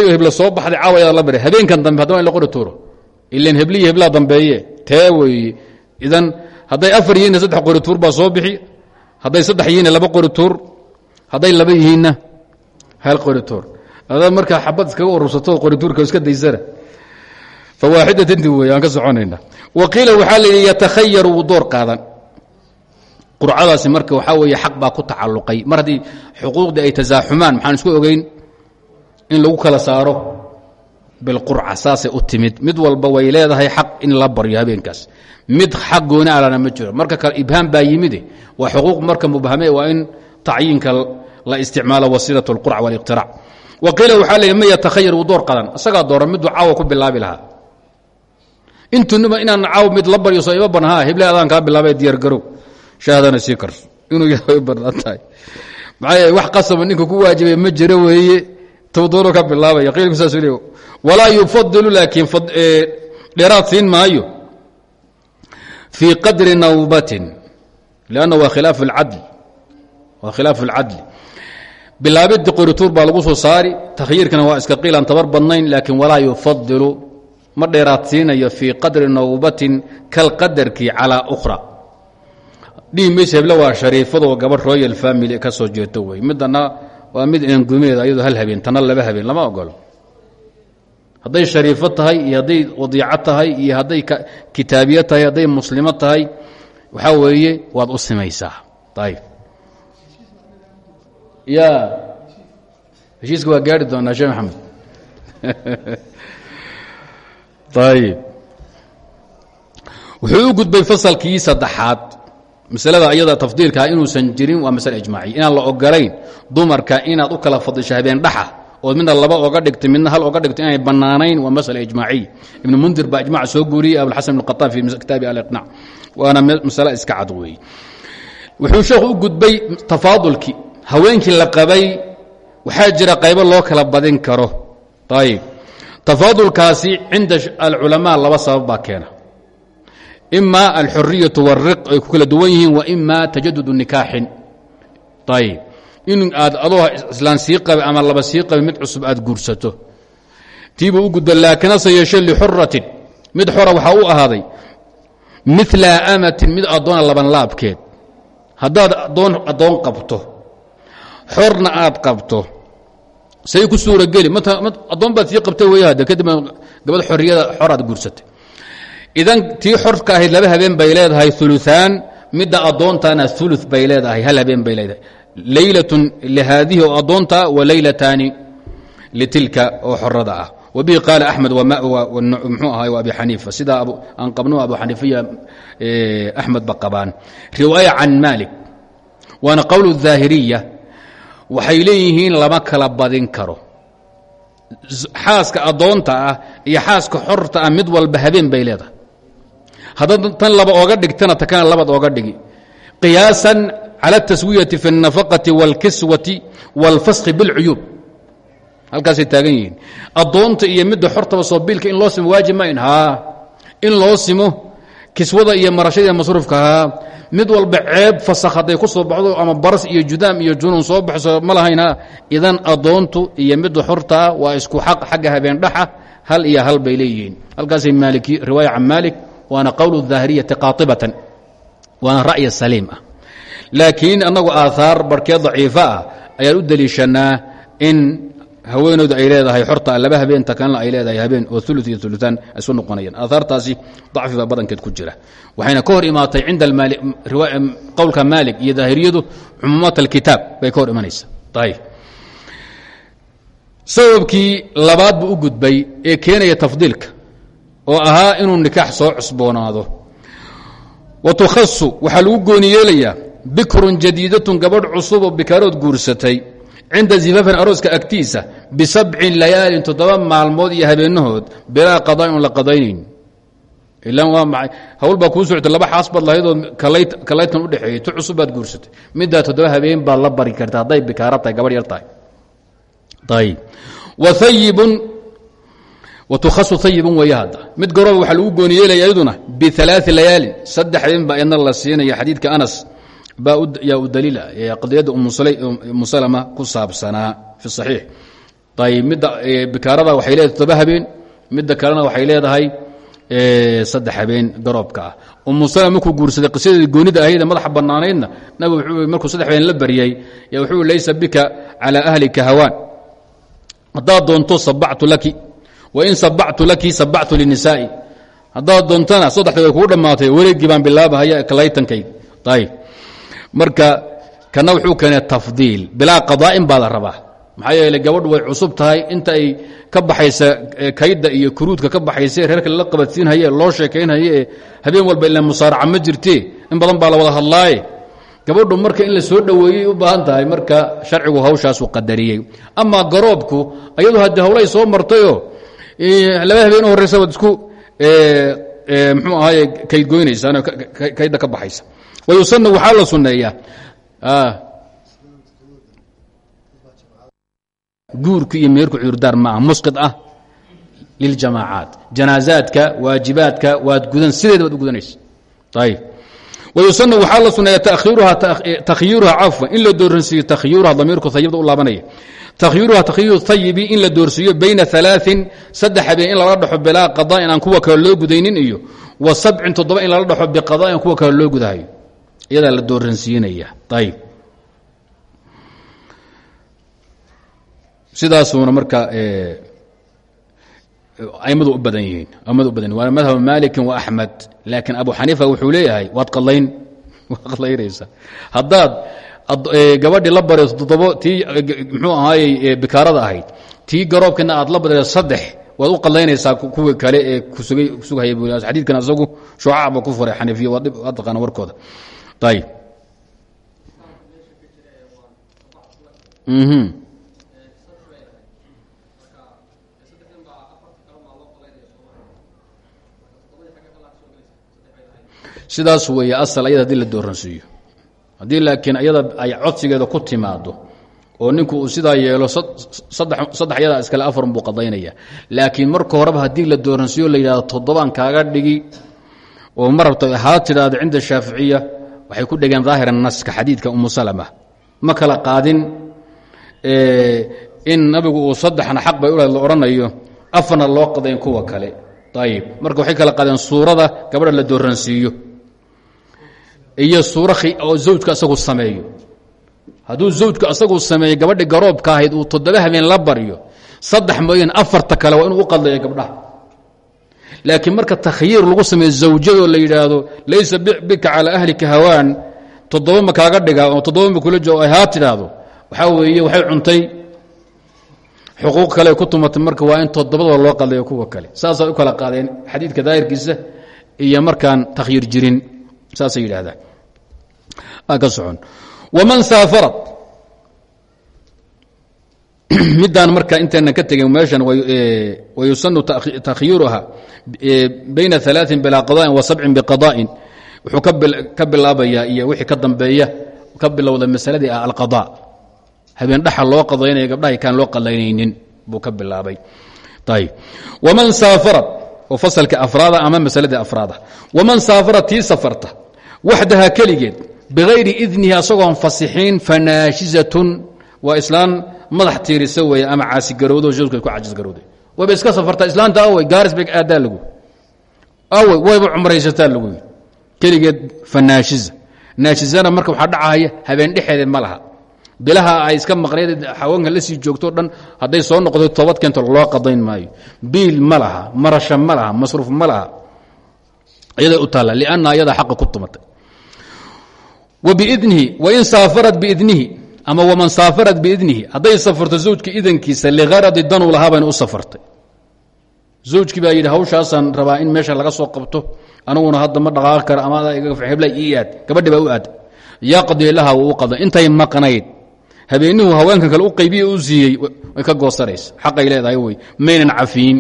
oo hebla soo baxday caawa la baray. Habeenkan dambe haddana la qori tuuro ilan hebliyi heblaa tee weeye idan hadday afar yihiinna saddex qori tuur baa soo bixi. Hadday saddex yihiinna laba qori tuur hadday laba yihiinna hal qori tuur adaa markaa xabad iskaga urursato qorituurka iska daysana. Fawaaxidatanti wey aan ka soconayna. Wa qiila waxaa la yidhi yatakhayaru wuu door qaadan. Qurcadaasi marka waxaa weeye xaq baa ku tacalluqay. Mar haddii xuquuqdii ay tasaaxumaan maxaan isku ogeyn in lagu kala saaro bilqurca saasay u timid mid walba way leedahay xaq in la baryo habeenkaas mid xaq gooni alana ma jiro marka kale ibhaam baa yimide waa xuquuq marka mubhame waa in tacyiinka la isticmaalo wasiilat اlqurc wاliqtiraac wa qiila waxaa yidhi man yatakhayar wuu qadan isagaa doora miduu caawa ku bilaabi lahaa intunima inaan caawa mid la baryo soo ima heble adaan kaa bilaabay diyaar garow shahaadana sii karso inuu yahay bannaan tahay wax qasaba ninka ku waajibay ma jiro weeye towdoono ka bilaabaya qiilku saasuu walaa yufadilu laakiin dheeraad siin maayo fii qadri nawbatin lanna waa khilaaf اlcadl waa khilaaf اlcadli bilaabidii qorituur baa lagu soo saari takhyiirkana waa iska qiilaan tabar badnayn laakiin walaa yufadilu ma dheeraad siinayo fii qadri nawbatin kalqadarkii calaa ukhra. Dhihi mayse heble waa shariifadoo gabadh royal family ka soo jeeto wey midana waa mid engumeeda ayadoo hal habeen tana laba habeen lama ogolo hadday shariifo tahay iyo hadday wadiico tahay iyo hadday kitaabiye tahay hadday muslimo tahay waxaa weeye waad u simaysaa. Ayb ya. Heshiiska waa gaari doonaa sheekh maxamed. [LAUGHS] Ayib wuxuu u gudbay fasalkii saddexaad. Masalada iyada tafdiilkaa inuusan jirin waa masale ijmaaciya inaan la ogolayn dumarka inaad u kala fadisho habeen dhaxa ood midna laba oga dhigtay midna hal oga dhigto inay bannaanayn waa masale ijmaaciya ibnu mundir baa ijmac soo guuriyey abulxasan ibn qataan fi kitaabi aliqnac waana masale iska cad wuxuu sheekhu gudbay tafaadulkii haweenkii la qabay waxaa jira qaybo loo kala badin karo. Ayib tafaadulkaasi cinda alculamaa laba sabab baa keena. Ima alxuriyatu wاriq ay ku kala duwan yihiin wa ima tajadud nikaaxin. Ayib in aad adoo islaan sii qabe ama laba sii qabe mid cusub aad guursato. Tiibuu u gudba laakinase yeeshe lixuratin mid xora waxaa u ahaaday mila amatin mid addoona labanlaabkeed haddaad adoon addoon qabto xorna aad qabto say ku suurageli. Addoon baad sii qabta wey hadde kadib gabadh xoriyada xor aad guursatay. Idan tii xorka ahayd laba habeen bay leedahay uluaan midda addoontana ulu bay leedahay hal habeen bay leedahay leylatun lihaadihi oo addoonta wa leylataani litilka oo xorada ah wabihi qaala axmed mxuu ahay abi xaniifa sidaa aan qabno abu xaniifiya axmed ba qabaan riwaaya can maalik waana qowl daahiriya waxay leeyihiin lama kala badin karo xaaska addoonta ah iyo xaaska xorta ah mid walba habeen bay leedahay tan laba ooga dhigtana ta kana labaad ooga dhigi qiyaasan cala اtaswiyati fi الnafaqati wاlkiswati wاlfaskhi biاlcuyuub halkaasay taagan yihiin addoonta iyo midda xortaba soo biilka in loo simo waajib mayn haa in loo simo kiswada iyo marashada masruufka haa mid walba ceeb fasakh hadday ku soo baxdo ama baras iyo judaam iyo junuun soo baxso ma lahayn ha idan addoontu iyo midda xortaa waa isku xaq xagga habeen dhaxa hal iyo hal bay leeyihiin halkaasay maaliki riwaaya can maalik waana qowl daahiriyati qaatibatan waana ra'yi saliim ah laakiin annagu aahaar barhkee daciifo ah ayaan u deliishanaa in haweenoodu ay leedahay xorta laba habeenta kanla ay leedahay habeen oo ulu iyo uluaan isu noqonayaan. Aahaartaasi dacfi baa badankeed ku jira. Waxayna ka hor imaatay cinda qowlka maalik iyo daahiriyadu cumuumaat alkitaab bay ka hor imanaysa. Sababkii labaad buu u gudbay ee keenaya tafdiilka oo ahaa inuu nikaax soo cusboonaado. Wa waxaa lagu gooni yeelayaa bikrun jadiidatun gabadh cusuboo bikaarood guursatay cinda zifafin arooska agtiisa bisabcin layaalin toddoba maalmood iyo habeenahood bilaa qadaain un la qadaynayn. Ilaan waa maay hawl baa kuu laba xaas baad lahayd oo kalaytan u dhexeeyey tu cusub baad guursatay. Middaa habeen baad la bari karta hadday bikaara tahay gabadh yar tahay. Ayib waayibun watukhasu ayibun weeye hadda. Mid garooba waxaa lagu gooni yeelaya iyaduna bialaai layaalin. Saddex habeen baa idna la siinaya xadiidka anas yaa u daliila qadiyadda umu salama ku saabsanaa fi saxiix. Ayib midda bikaarada waxay leedahay toddoba habeen midda kalena waxay leedahay saddex habeen garoobka. Ah umu salama markuu guursaday qisadii goonida ahaydee madaxa bannaanaydna nabigu wuxuu markuu saddex habeen la baryay yaa wuxuu laysa bika calaa ahlika hawaan. Haddaad doonto sabactu laki wain sabactu laki sabactu linisaa'i haddaad doontana saddexda way kugu dhammaatay wareeggii baan bilaabahaya kalaytankayg ayib marka kana wuxuu keenay tafdiil. Bilaa qadaa'in baa la rabaa. Maxaa yeeley gabadhu way cusub tahay. Inta ay ka baxaysa kaydda iyo kuruudka ka baxaysa reerka lala qabadsiinhaye loo sheekaynhaye ee habeen walba ila musaaraca ma jirte in badan baa la wada hadlaaye. Gabadhu marka in la soo dhoweeyey u baahan tahay marka sharcigu hawshaasu qadariyey. Amaa garoobku ayadu haddii hawlay soo martayoo laba habeen u horreysa waad isku mxuu ahaaye kayd goynaysaan kaydda ka baxaysa wayusana waxaa la sunneeyaa guurku iyo meerku cudurdaar maaha musqid ah liljamaacaat janaazaadka waajibaadka waad gudan sideeda baad u gudanaysa ayb wayusana waxaa la suneeya takhyiiruha cafwan in la dooransiiyo takhyiiruha damiirku ayibda u laabanaya takhyiiruha takhyiiru ayibi in la doorsiiyo bayna alaain saddex habeen in lala dhaxo bilaa qada'in aan kuwa kale loo gudaynin iyadaa la dooransiinaya ayb sidaasuuna marka aimadu u badan yihiin aimadu u badan waana madhab malikin wa axmed laakiin abu xaniifa wuxuu leeyahay waad qadlayn [LAUGHS] waad qadlaynaysaa haddaad gabadhii la baryo toddobo tii mxuu ahaayey bikaarada ahayd tii garoobkina aad la baryo saddex waad u qadlaynaysaa kuwa kale ee kusugahaya bu xadiidkan isagu shucacba ku furay xaniifiya waad taqaana warkooda ayib sidaas weeye asal ayada haddii la dooransiiyo. Haddii laakiin ayada ay codsigeeda ku timaado oo ninku uu sidaa yeelo saddex yadaa iskale afarun buu qadaynaya laakiin marka horeba haddii la dooransiiyo la yidhahdo toddobaan kaaga dhigi oo ma rabto haa tidhaahdo cinda shaaficiya waxay ku dhegeen daahira naska xadiidka umu salama. Ma kala qaadin in nabigu uu saddexna xaq bay ulahayd la odhanayo afarna loo qadayn kuwa kale. Ayib marka waxay kala qaadeen suurada gabadha la dooransiiyo iyo suuro oo zawjka asagu sameeyo. Hadduu zawjka asagu sameeyo gabadhi garoobka ahayd uu toddoba habeen la baryo saddex mooyaan afarta kale waa inuu u qadlayo gabdhaha laakiin marka takhyiir lagu sameeyo zawjadoo la yidhaahdo laysa bika calaa ahlika hawaan toddoba ma kaaga dhigaa oo toddoba ma kula joogo. Ay haa tidhaahdo. Waxaa weeye waxay cuntay. Xuquuq kale ku tumatay marka waa in toddobadaba loo qadlayo kuwa kale. Saasay u kala qaadeen xadiidka daahirkiisa iyo markaan takhyiir jirin. Saasay yidhaahdaan. Ka socon. Waman saafarad [CLEARS THROAT] midaan marka intaynan ka tegin meeshan wayusanu takhyiiruha bayna alaain bilaa qada'in wa sabcin biqada'in wuxuu ka bilaabayaa iyo wixii ka dambeeya ka bilowda masaladii ah alqada habeen dhaxa loo qadaynaya gabdhahay kaan loo qadaynaynin buu ka bilaabay. Ayb waman saafarad oo fasalka afraada ama masaladii afraada. Waman saafarad tii safarta waxdaha keligeed bikayri idnihi asagoon fasixiin fanaashizatun waa islaan madax tiirisa weeye ama caasigarowdo shadka ku cajisgarowday wayba iska safartaa islaanta awey gaaris bay aadaa lagu. Awey wayba cumraysataa lagu. Keligeed fanaashiza naashizana marka waxaa dhacahaya habeen dhexeeda ma laha. Bilaha ay iska maqneed xawaanka la sii joogto dhan hadday soo noqdo toobad keento loo qadayn maayo. Biil ma marasha ma laha masruuf ma u taalla lianna ayada xaqa ku tumatay. Wa biidnihi wain saafarad biidnihi ama waman saafarad biidnihi hadday safarto zawjka idankiisa likaradi danuu lahaa bayna u safartay zawjkii baa yidhi hawshaasaan rabaa in meesha laga soo qabto aniguna hadda ma dhaqaaqi kara ama hebla ii aad gabadhi baa u aad. Yaqdi laha wuu qada intay maqnayd. Habeenuhu haweenkan kale u qaybiye u siiyey way ka goosanaysa xaqay leedahay wey maynan cafiin.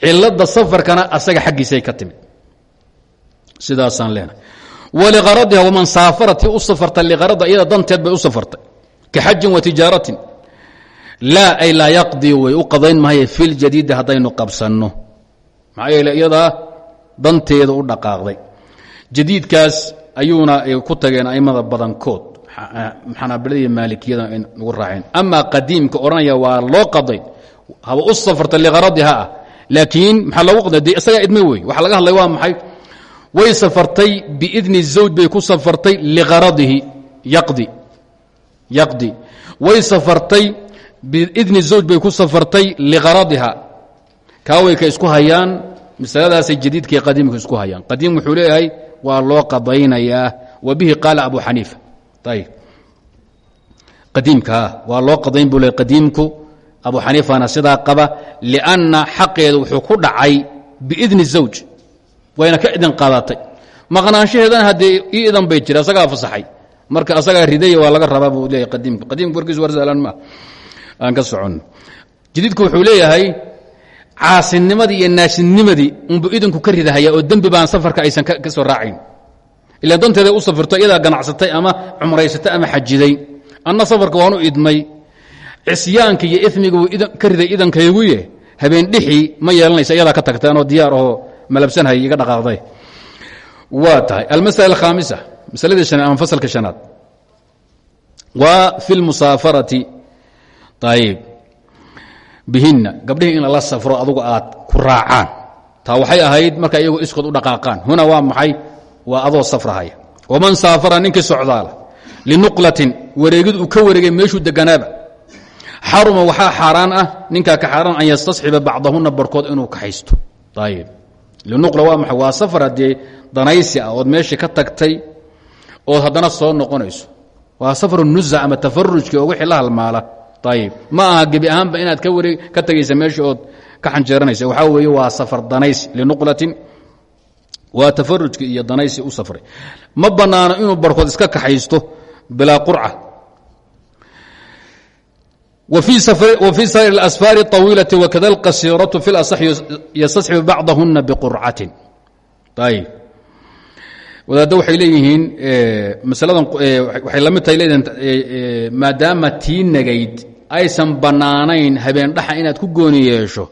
Cilada safarkana asaga xaggiisay ka timid. Sidaasaan leenahay waliaradiha waman saafarat u safarta liarada iyada danteed bay u safartay ka xajin wa tijaaratin laa ay laa yaqdi way u qadayn mahaye fi ljadiidi haddaynu qabsanno maxaa yeele iyadaa danteeda u dhaqaaqday jadiidkaas ayuuna ku tageen aimada badankood xanaabilada iyo maalikiyada ay nagu raaceen amaa qadiimka odhanaya waa loo qaday haba u safarta liaradiha ah way safartay biidni zawj bay ku safartay liaradihi yaqdi yaqdi. Way safartay biidni zawj bay ku safartay liaradiha kaaway ka isku hayaan masaladaasay jadiidkai qadiimka isku hayaan. Qadiim wuxuu leeyahay waa loo qadaynayaa. Wa bihi qaala abu xaniifa. Ayb qadiimkaa waa loo qadayn buu le qadiimku. Abu xaniifana sidaa qaba lianna xaqeedu wuxuu ku dhacay biidni zawj wayna ka idin qaadatay. Maqnaanshaheedana haddee ii idan bay jira asagaa fasaxay. Marka asagaa ridaya waa laga rabaa buu leeyahay qadiimka. Qadiimka warkiisu war sahlan ma aan ka soconno jadiidku wuxuu leeyahay caasinimadii iyo naasinimadii unbu idinku ka ridahaya oo dembi baan safarka aysan ka soo raacayn. Ilaan danteeda u safirto iyadaa ganacsatay ama cumraysatay ama xajiday. Anna safarka waanu idmay. Cisyaanka iyo imiga wuu ka riday idankayguye habeen dhixii ma yeelanaysa iyadaa ka tagteenoo diyaar ahoo malabsanhay iga dhaqaaqday. Waa tahay. Almasala alkhaamisa masaladii shanaad ama fasalka shanaad. Waa fi lmusaafarati ayib bihinna gabdhihii in lala safro adugu aad ku raacaan. Taa waxay ahayd marka iyagu iskood u dhaqaaqaan. Huna waa maxay? Waa adoo safrahaya waman saafara ninkii socdaala linuqlatin wareegid uu ka wareegay meeshuu deganaaba. Xaruma waxaa xaaraan ah ninkaa ka xaaraan an yastasxiba bacdahuna barkood inuu kaxaysto ayib linuqla waa maxay waa safar haddee danaysi ah ood meeshii ka tagtay ood haddana soo noqonayso waa safaru nuza ama tafarujkii oo wixii la halmaala ayib ma aha gebi ahaanba inaad ka wareeg ka tegaysa meeshii ood ka xanjeeranaysa waxaa weeye waa safar danaysi linuqlatin waa tafarujki iyo danaysi u safray ma bannaano inuu barkood iska kaxaysto bilaa qurca وفي sاr الأsفاar الطawiilaة وkda الqasيiraة في الأصح ysتصxب bacضahuna بqurcaةi ayb wadaaddo waxay leeyihiin masaladan waxay la mid tahay leedihin maadaama tii negayd aysan bannaanayn habeen dhaxa inaad ku gooni yeesho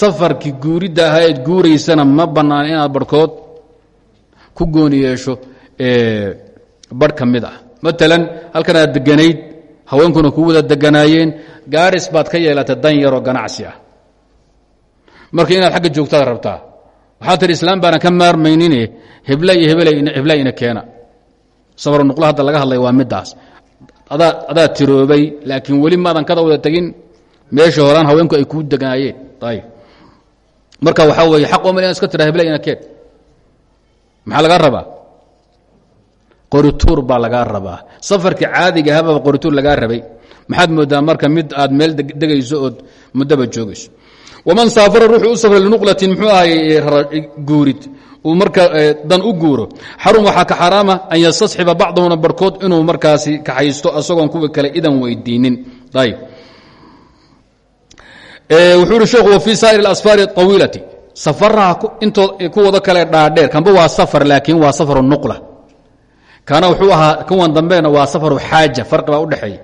safarkii guuridda ahaa eed guuraysana ma bannaana inaad barhkood ku gooni yeesho barh ka mid ah maalan halkan aad deganayd haweenkuna ku wada deganaayeen gaaris baad ka yeelatay dan yaroo ganacsi ah. Marka inaad xagga joogtaad rabtaa waxaa tihi islaam baana ka maarmaynine hebla iyo hebla ina keena. Safar nuqlo hadda laga hadlay waa midaas adaa tiroobay laakiin weli maadan kada wada tegin meesha horaan haweenku ay kuu deganaayeen ayb marka waxaa weeye xaq omal inaad iska tira hebla ina keen. Maxaa lagaa rabaa qorituur baa lagaa rabaa. Safarkii caadiga ahaababa qorituur lagaa rabay. Maxaad moodaa marka mid aad meel degayso ood muddaba joogayso. Waman saafara ruuxuu u safray linuqlatin muxuu ahay guurid. Uu marka dan u guuro. Xarun waxaa ka xaraama an yastasxiba bacdahuna barkood inuu markaasi kaxaysto asagoon kuwa kale idan weydiinin. Ayb wuxuu ihi sheekhu wafii saa'ir اlasfaari طawiilati safaraha intoo kuwada kale dhaadheer kanba waa safar laakiin waa safaru nuqla kana wuxuu ahaa kuwan dambena waa safaru xaaja farqi baa udhexeeya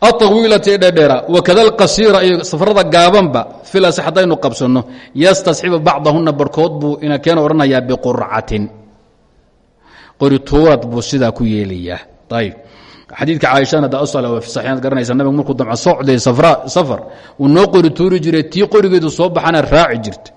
aطawiilati ee dheerdheera wakada alqasiira iyo safarada gaabanba filas haddaynu qabsanno yastasxibu bacdahuna barkood buu ina keena odhanayaa biqurcatin. Qorituurad buu sidaa ku yeelayaa ayb xadiidka caaishana da asal waa fi saxiixaad garanaysa nabigu markuu damco socday safar uu noo qori jiray tii qorigeedu soo baxana raaci jirta.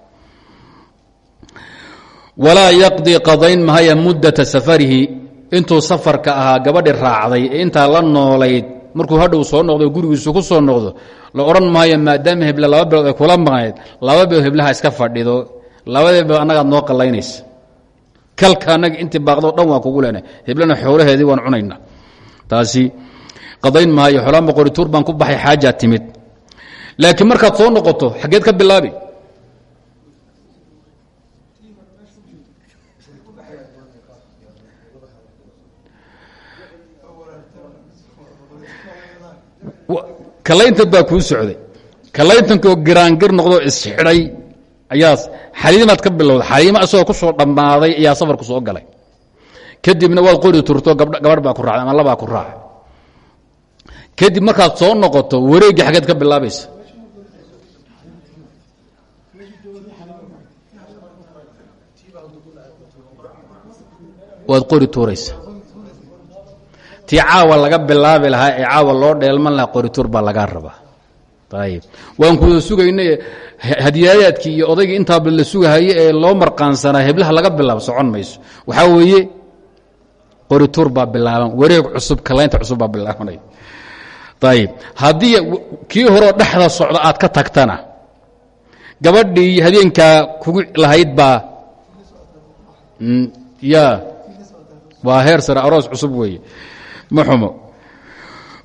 Walaa yaqdii qadayn mahaya muddata safarihi intuu safarka ahaa gabadhi raacday ee intaa la noolayd markuu hadhow soo noqdo gurigiisu ku soo noqdo la odhan maayo maadaama heble laba bilood ay kula maqnayd laba bilood heblaha iska fadhido labadii bilood annagaad noo qallaynaysa. Kalka annaga intii baaqdo dhan waan kugu leenahay heblena xoolaheedii waan cunaynaa taasi qadayn maayo xoolaanba qorituur baan ku baxay xaajaa timid. Laakiin markaad soo noqoto xaggeed ka bilaabi kalayntan baa kuu socday. Kalayntankoo giraangir noqdoo isxidhay ayaa xaliimaad ka bilowda xaliima isagoo ku soo dhammaaday ayaa safarku soo galay. Kadibna waad qori turto gabadh baa ku raacday ama labaa ku raacay kadib markaad soo noqoto wareeggii xageed ka bilaabaysa. Waad qori tuuraysa tii caawa laga bilaabi lahaa ee caawa loo dheelman lahaa qorituur baa lagaa rabaa. Ayib waan kuwada sugayna hadiyaadaadkii iyo odaygii intaaba la sugahaye ee loo marqaansanaa heblaha laga bilaabo socon mayso. Waxaa weeye qorituur baa bilaaban wareeg cusub kalaynta cusub baa bilaabanay ayib haddii kii horeo dhexda socda aad ka tagtana gabadhii habeenkaa kugu lahayd baa ya waa heer sare aroos cusub weeye ma xumo.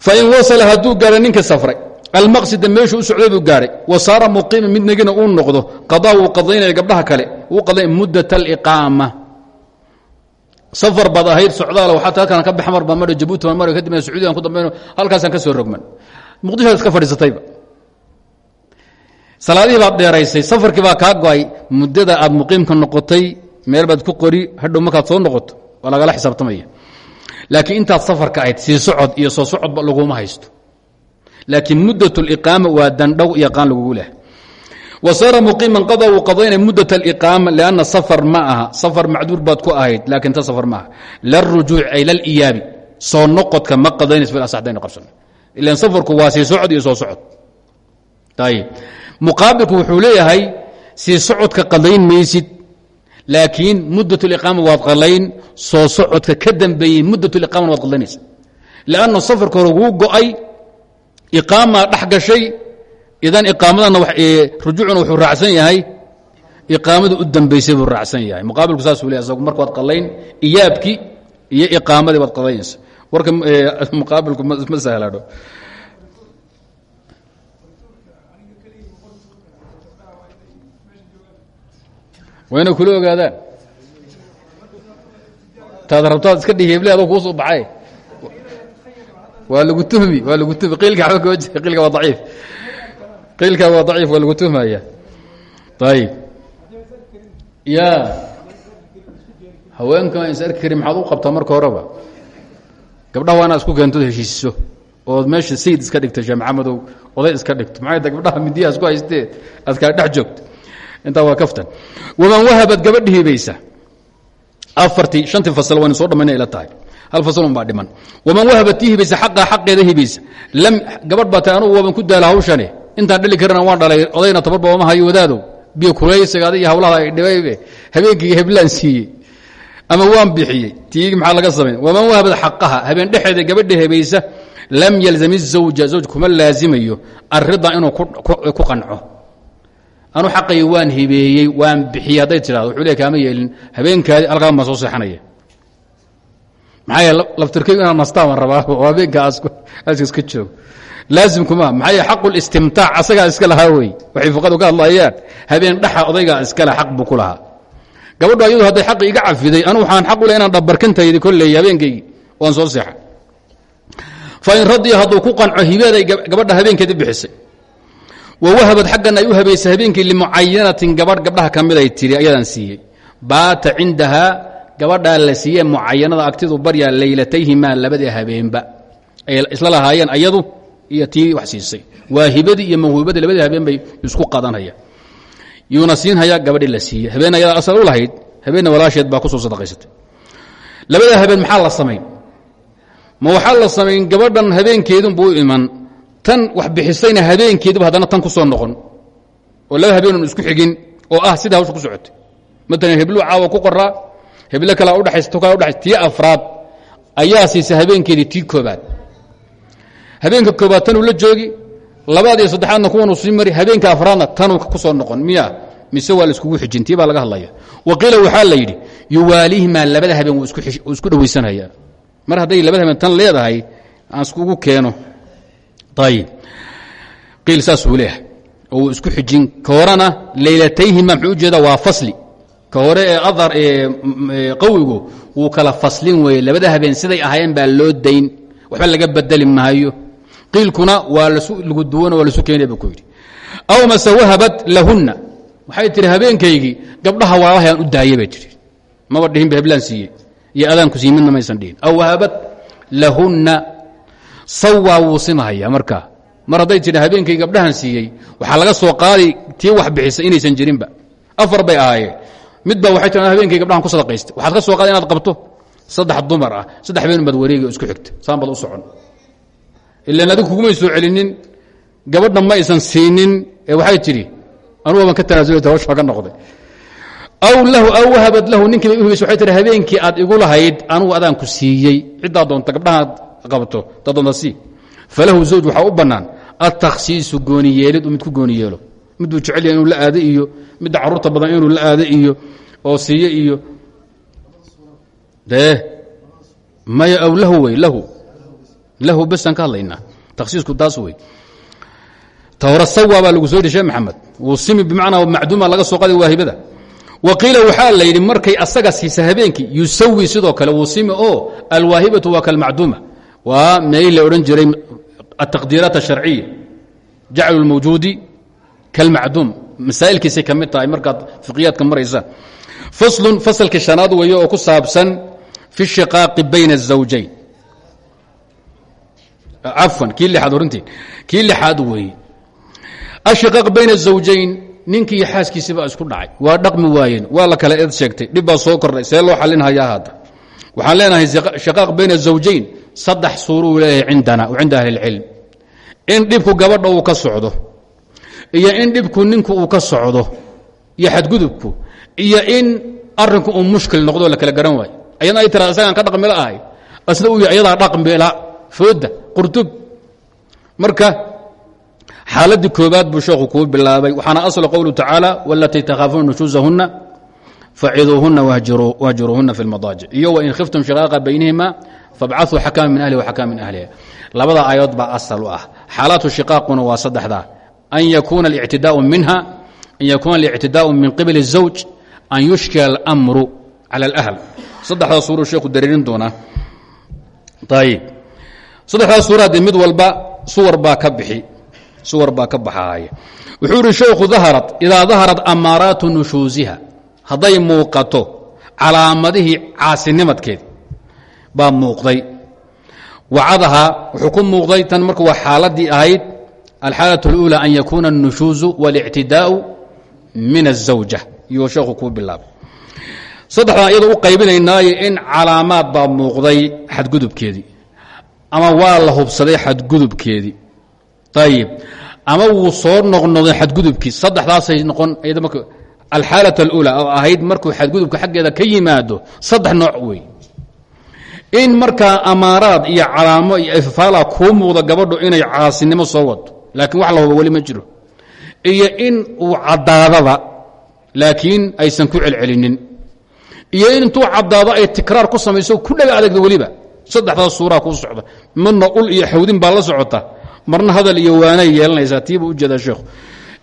Fain wasala hadduu gaara ninka safray almaqsida meeshuu u socday buu gaaray. Wa saara muqiima mid negina uu noqdo qadaa wuu qadaynaya gabdhaha kale wuu qadaynaya muddat aliqaama. Safar baad ahayd socdaal waxaad halkaan ka baxmar baan mara jabuuti baan mara kadibna sacuudiyan ku dambayno halkaasaan ka soo rogman. Muqdishoad iska fadhiisatayba salaadihii baad dheeraysay safarkii baa kaa go'ay muddada aad muqiimka noqotay meel baad ku qori hadhow soo noqoto waa lagala xisaabtamaya laakiin intaad safarka ahayd sii socod iyo soo socodba laguma haysto. Laakiin muddat اliqaama waa dandhow iyo qaan lagugu leh. Wa saara muqiiman qada uu qadaynaya muddat aliqaama lianna safar ma safar macduur baad ku ahayd laakiin ta safar ma aha. Larujuuc ay laliyaabi soo noqodka ma qadaynaysa bil asaxdayna qabsan. Ilan safarku waa sii socod iyo soo socod. Ayib muqaabilku wuxuu leeyahay sii socodka qadayn maysid laakiin muddat اliqaama waad qalayn soo socodka ka dambeeyey muddat اliqaamana waad qadaynaysa lanna safarka hore wuu go'ay iqaamaa dhex gashay idan iqaamadana rujuucuna wuxuu raacsan yahay iqaamada u dambaysay buu raacsan yahay. Muqaabilku saasuu ley asagu marka waad qalayn iyaabkii iyo iqaamadii baad qadaynaysa warka [LAUGHS] muqaabilku ma sahladho wayna kula ogaadaan taad rabtaad iska dhihi heble adoo kuu soo baxay. Waa lagu tuhmi waa lagu tuhmi. Qiilka waba kama jira. Qiilka waa daciif. Qiilka waa daciif waa lagu tuhmaya. Ayib ya haweenka is arki karin maxaad u qabtaa marka horeba? Gabdhaha waa inaad isku keento heshiisiso. Ood meesha sayid iska dhigta sheekh maxamedow oday iska dhigto. Maxay ta gabdhaha midiyaha isku haystee? Aad kala dhex joogto intaa waa kaftan. Waman wahabaad gabadh hibaysa afartii shantii fasal waynu soo dhammayna ila tahay. Hal faslun baa dhiman. Waman wahabaad tii hibaysa xaqaa xaqeeda lam gabadh baa tahay ku daala hawshani. Intaan dhali karina waan dhalay odayna tabarba wama hayo wadaadow biyo kulaysigaada iyo hawlaha ay dhibaybe. Habeenkii heblaan siiyey. Ama waan bixiyey. Tii maxaa laga samay waman wahabad xaqaha habeen dhexeeda gabadha hibaysa lam yalzam zawj kuma laazimayo arida inuu ku qanco anu xaqay waan hibeeyey waan bixiyey hadday tidhahdo wuxuu le kaama yeelin. Habeenkaadi alqaan baan soo seexanaya. Maxaa yeele laftirkaygu inaan nastaa baan rabaa. [LAUGHS] Oo habeenka aska iska joogo. Laazimkuma maxaa yeele xaqu listimtaac asagaa iska lahaa wey. Waxay fuqadu ka hadlayaan. Habeen dhaxa odaygaa iskale xaq buu ku lahaa. Gabadho ayadu hadday xaqi iga cafiday anu waxaan xaq u leh inaan dhabarkantaydi kolley habeenkaygii waan soo seexay fain radiya hadduu ku qanco hibeeday gabadha habeenkeedi bixisay wa wahabad xaggan ay u habaysay habeenkii limucayanatin gabadh gabdhaha ka ay tiri ayadaan siiyey. Baata cindahaa gabadhaa la siiye mucayanada agtidu baryaa laylatayhimaa labadii habeenba. Ay isla lahaayeen ayadu iyo tii wax siisay. Waa hibadii iyo mawhubadii labadii habeen bay isku qadanhaya yuuna siinhayaa gabadhii la siiyey. Habeen ayada asal u lahayd habeenna walaasheed baa ku soo sadaqaysatay. Labada habeen maxaa la samayn? Ma waxaa la samayn gabadhan habeenkeedunbuu iman tan wax bixisayna habeenkeeduba haddana tan ku soo noqon. oo laba habeenun isku xigin oo ah sida hawsha ku socotay. Maalan heblu caawa ku qoraa heble kalaa udhexaysa to kala udhexaysa tii afraad ayaa siisa habeenkeedii tii koobaad. Habeenka koobaad tanuu la joogi labaad iyo saddexaadna kuwanuu sii mari habeenka afraadna tanuu ku soo noqon. Miya mise waa la iskugu baa laga hadlaya waqiila waxaa la yidhi yuwaalihimaa labada habeen isku dhowaysanhayaa mar hadday labada habeen tan leedahay aan iskugu keeno ayib qiil saasuu leeyahay oo wuu isku xijin ka horena laylatayhima muxuu u jeedaa waa fasli ka hore ee adar ee qawigu wuu kala faslin weeye labada habeen siday ahaayeen baa loo dayn waxba laga bedeli maayo qiilkuna waa lagu duwan waa lasu keenaya buu ku yidhi aw mase wahabad lahunna waxay tihi habeenkaygii gabdhaha walaalahayaan u daayay bay tihi maba heblaan siiyey iyo adaanku sii midna dhihin wahabat sawaa wuu sinahaya markaa mar habeenkay gabdhahan siiyey waxaa laga soo qaaday tii wax bixisa inaysan jirinba. Afar bay ahaayeen mid ba waxay tii habeenkay gabdhahan ku sadaqaystay waxaad ka soo qaaday inaad qabto? Saddex dumar ah. Saddex been baad wareegi oo isku xigta. Saan u socon. Ilaan adigu kugumay soo celinin. Gabadha ma aysan siinin. Ee waxay tidhi anugu baan ka tanaasulata hawshaa ka noqday. Aw lahu aw wahabad lahu ninkii bay u hibaysa waxay tihi habeenkii aad igu lahayd anugu adaan ku siiyey. Ciddaa doonta gabdhahaad doonta sii falahu zawj waxaa u bannaan atakhsiisu gooni yeelid mid ku gooni yeelo. Miduu jecel yahay inuu la aado iyo midda carruurta badan inuu la aado iyo oo siiye iyo. Dee maya aw lahu wey lahu. Lahu besaan ka hadlaynaa takhsiisku taas wey tawra sawa baa lagu soo yidhi sheekh maxamed. Wuu simi bimacnaa macduuma laga soo qaday waahibada. Wa qiila waxaa la yidhi markay asaga siisa habeenkii yusawi sidoo kale wuu simi oo alwaahibatu waa kalmacduuma waa meelii la odhan jiray ataqdiiraat asharciya jaclu lmawjuudi kalmacduum masaa'ilkiisay ka mid tahay markaad fiqiyaadka maraysaan faslun fasalkii shanaad weeye oo ku saabsan fi shiqaaqi bayna الزawjayn cafwan kii lixaad orintiin kii lixaad weeye ashiqaaq bayna الزawjayn ninkii iyo xaaskiisii baa isku dhacay waa dhaqmi waayeen waa la kala eed sheegtay dhib baa soo kordhay see loo xalinhayaa hadda waxaan leenahay shiqaaq bayna الزawjayn saddex suuruu leeyahay cindana cinda ahli اlcilm in dhibku gabadha uu ka socdo iyo in dhibku ninku uu ka socdo iyo xadgudubku iyo in arinku uu mushkil noqdo la kala garan waayo. Ayadna ay tiraada isagaan ka dhaqmila ahay. Asna uu yahay ayadaa dhaqmila fooda qurtub. Marka xaaladii koobaad buu sheekhu kuu bilaabay waxaana aslu qowlu tacaala walatii takhaafuuna nushuusahunna faciduuhuna wahjuruuhuna fi lmadaajic iyo wain khiftum shiqaaqa baynihima fabcasuu xakaama min ahlihi waxakaama min ahliha labada aayadood baa asal u ah xaalaatu shiqaaquna waa saddexdaa an yakuuna اlictidaau minha an yakuuna اlictidaau min qibli الزawj an yushkila اlmru cala اlahl saddexdaa suuruu sheekhu dareerin doonaa ayib saddexdaa suuraadee mid walba suwar baa ka bixi suwar baa ka baxaaya wuxuu ihi sheekhu daharad idaa daharat amaaraatu nushuusiha hadday muuqato calaamadihii caasinimadkeed baa muuqday wacadaha wuxuu ku muuqday tan marka waa xaaladii ahayd alxaalaة اlأulى an yakuuna الnushuuzu wاlictidaau min الزawja iyuu sheekhu kuu bilaabay saddexdan iyadoo u qaybinaynaayo in calaamaad baa muuqday xadgudubkeedii ama waa la hubsaday xadgudubkeedii ayib ama wuu soo noqnoqday xadgudubkii saddexdaasay noqon alxaalaة اlأulى oo ahayd markuu xadgudubka xaggeeda ka yimaado saddex nooc wey in markaa amaaraad iyo calaamo iyo ifaala kuu muuqda gabadhu inay caasinimo soo wado laakiin wax la huba weli ma jiro iyo in uu caddaadaba laakiin aysan ku celcelinin iyo in intuu caddaado ay tikraar ku samayso ku dhaga adagda weliba saddexdaas suuraa kuu socda marna ul iyo xawdin baa la socota marna hadal iyo waanay yeelanaysaa tiibuu ujeedaa sheekhu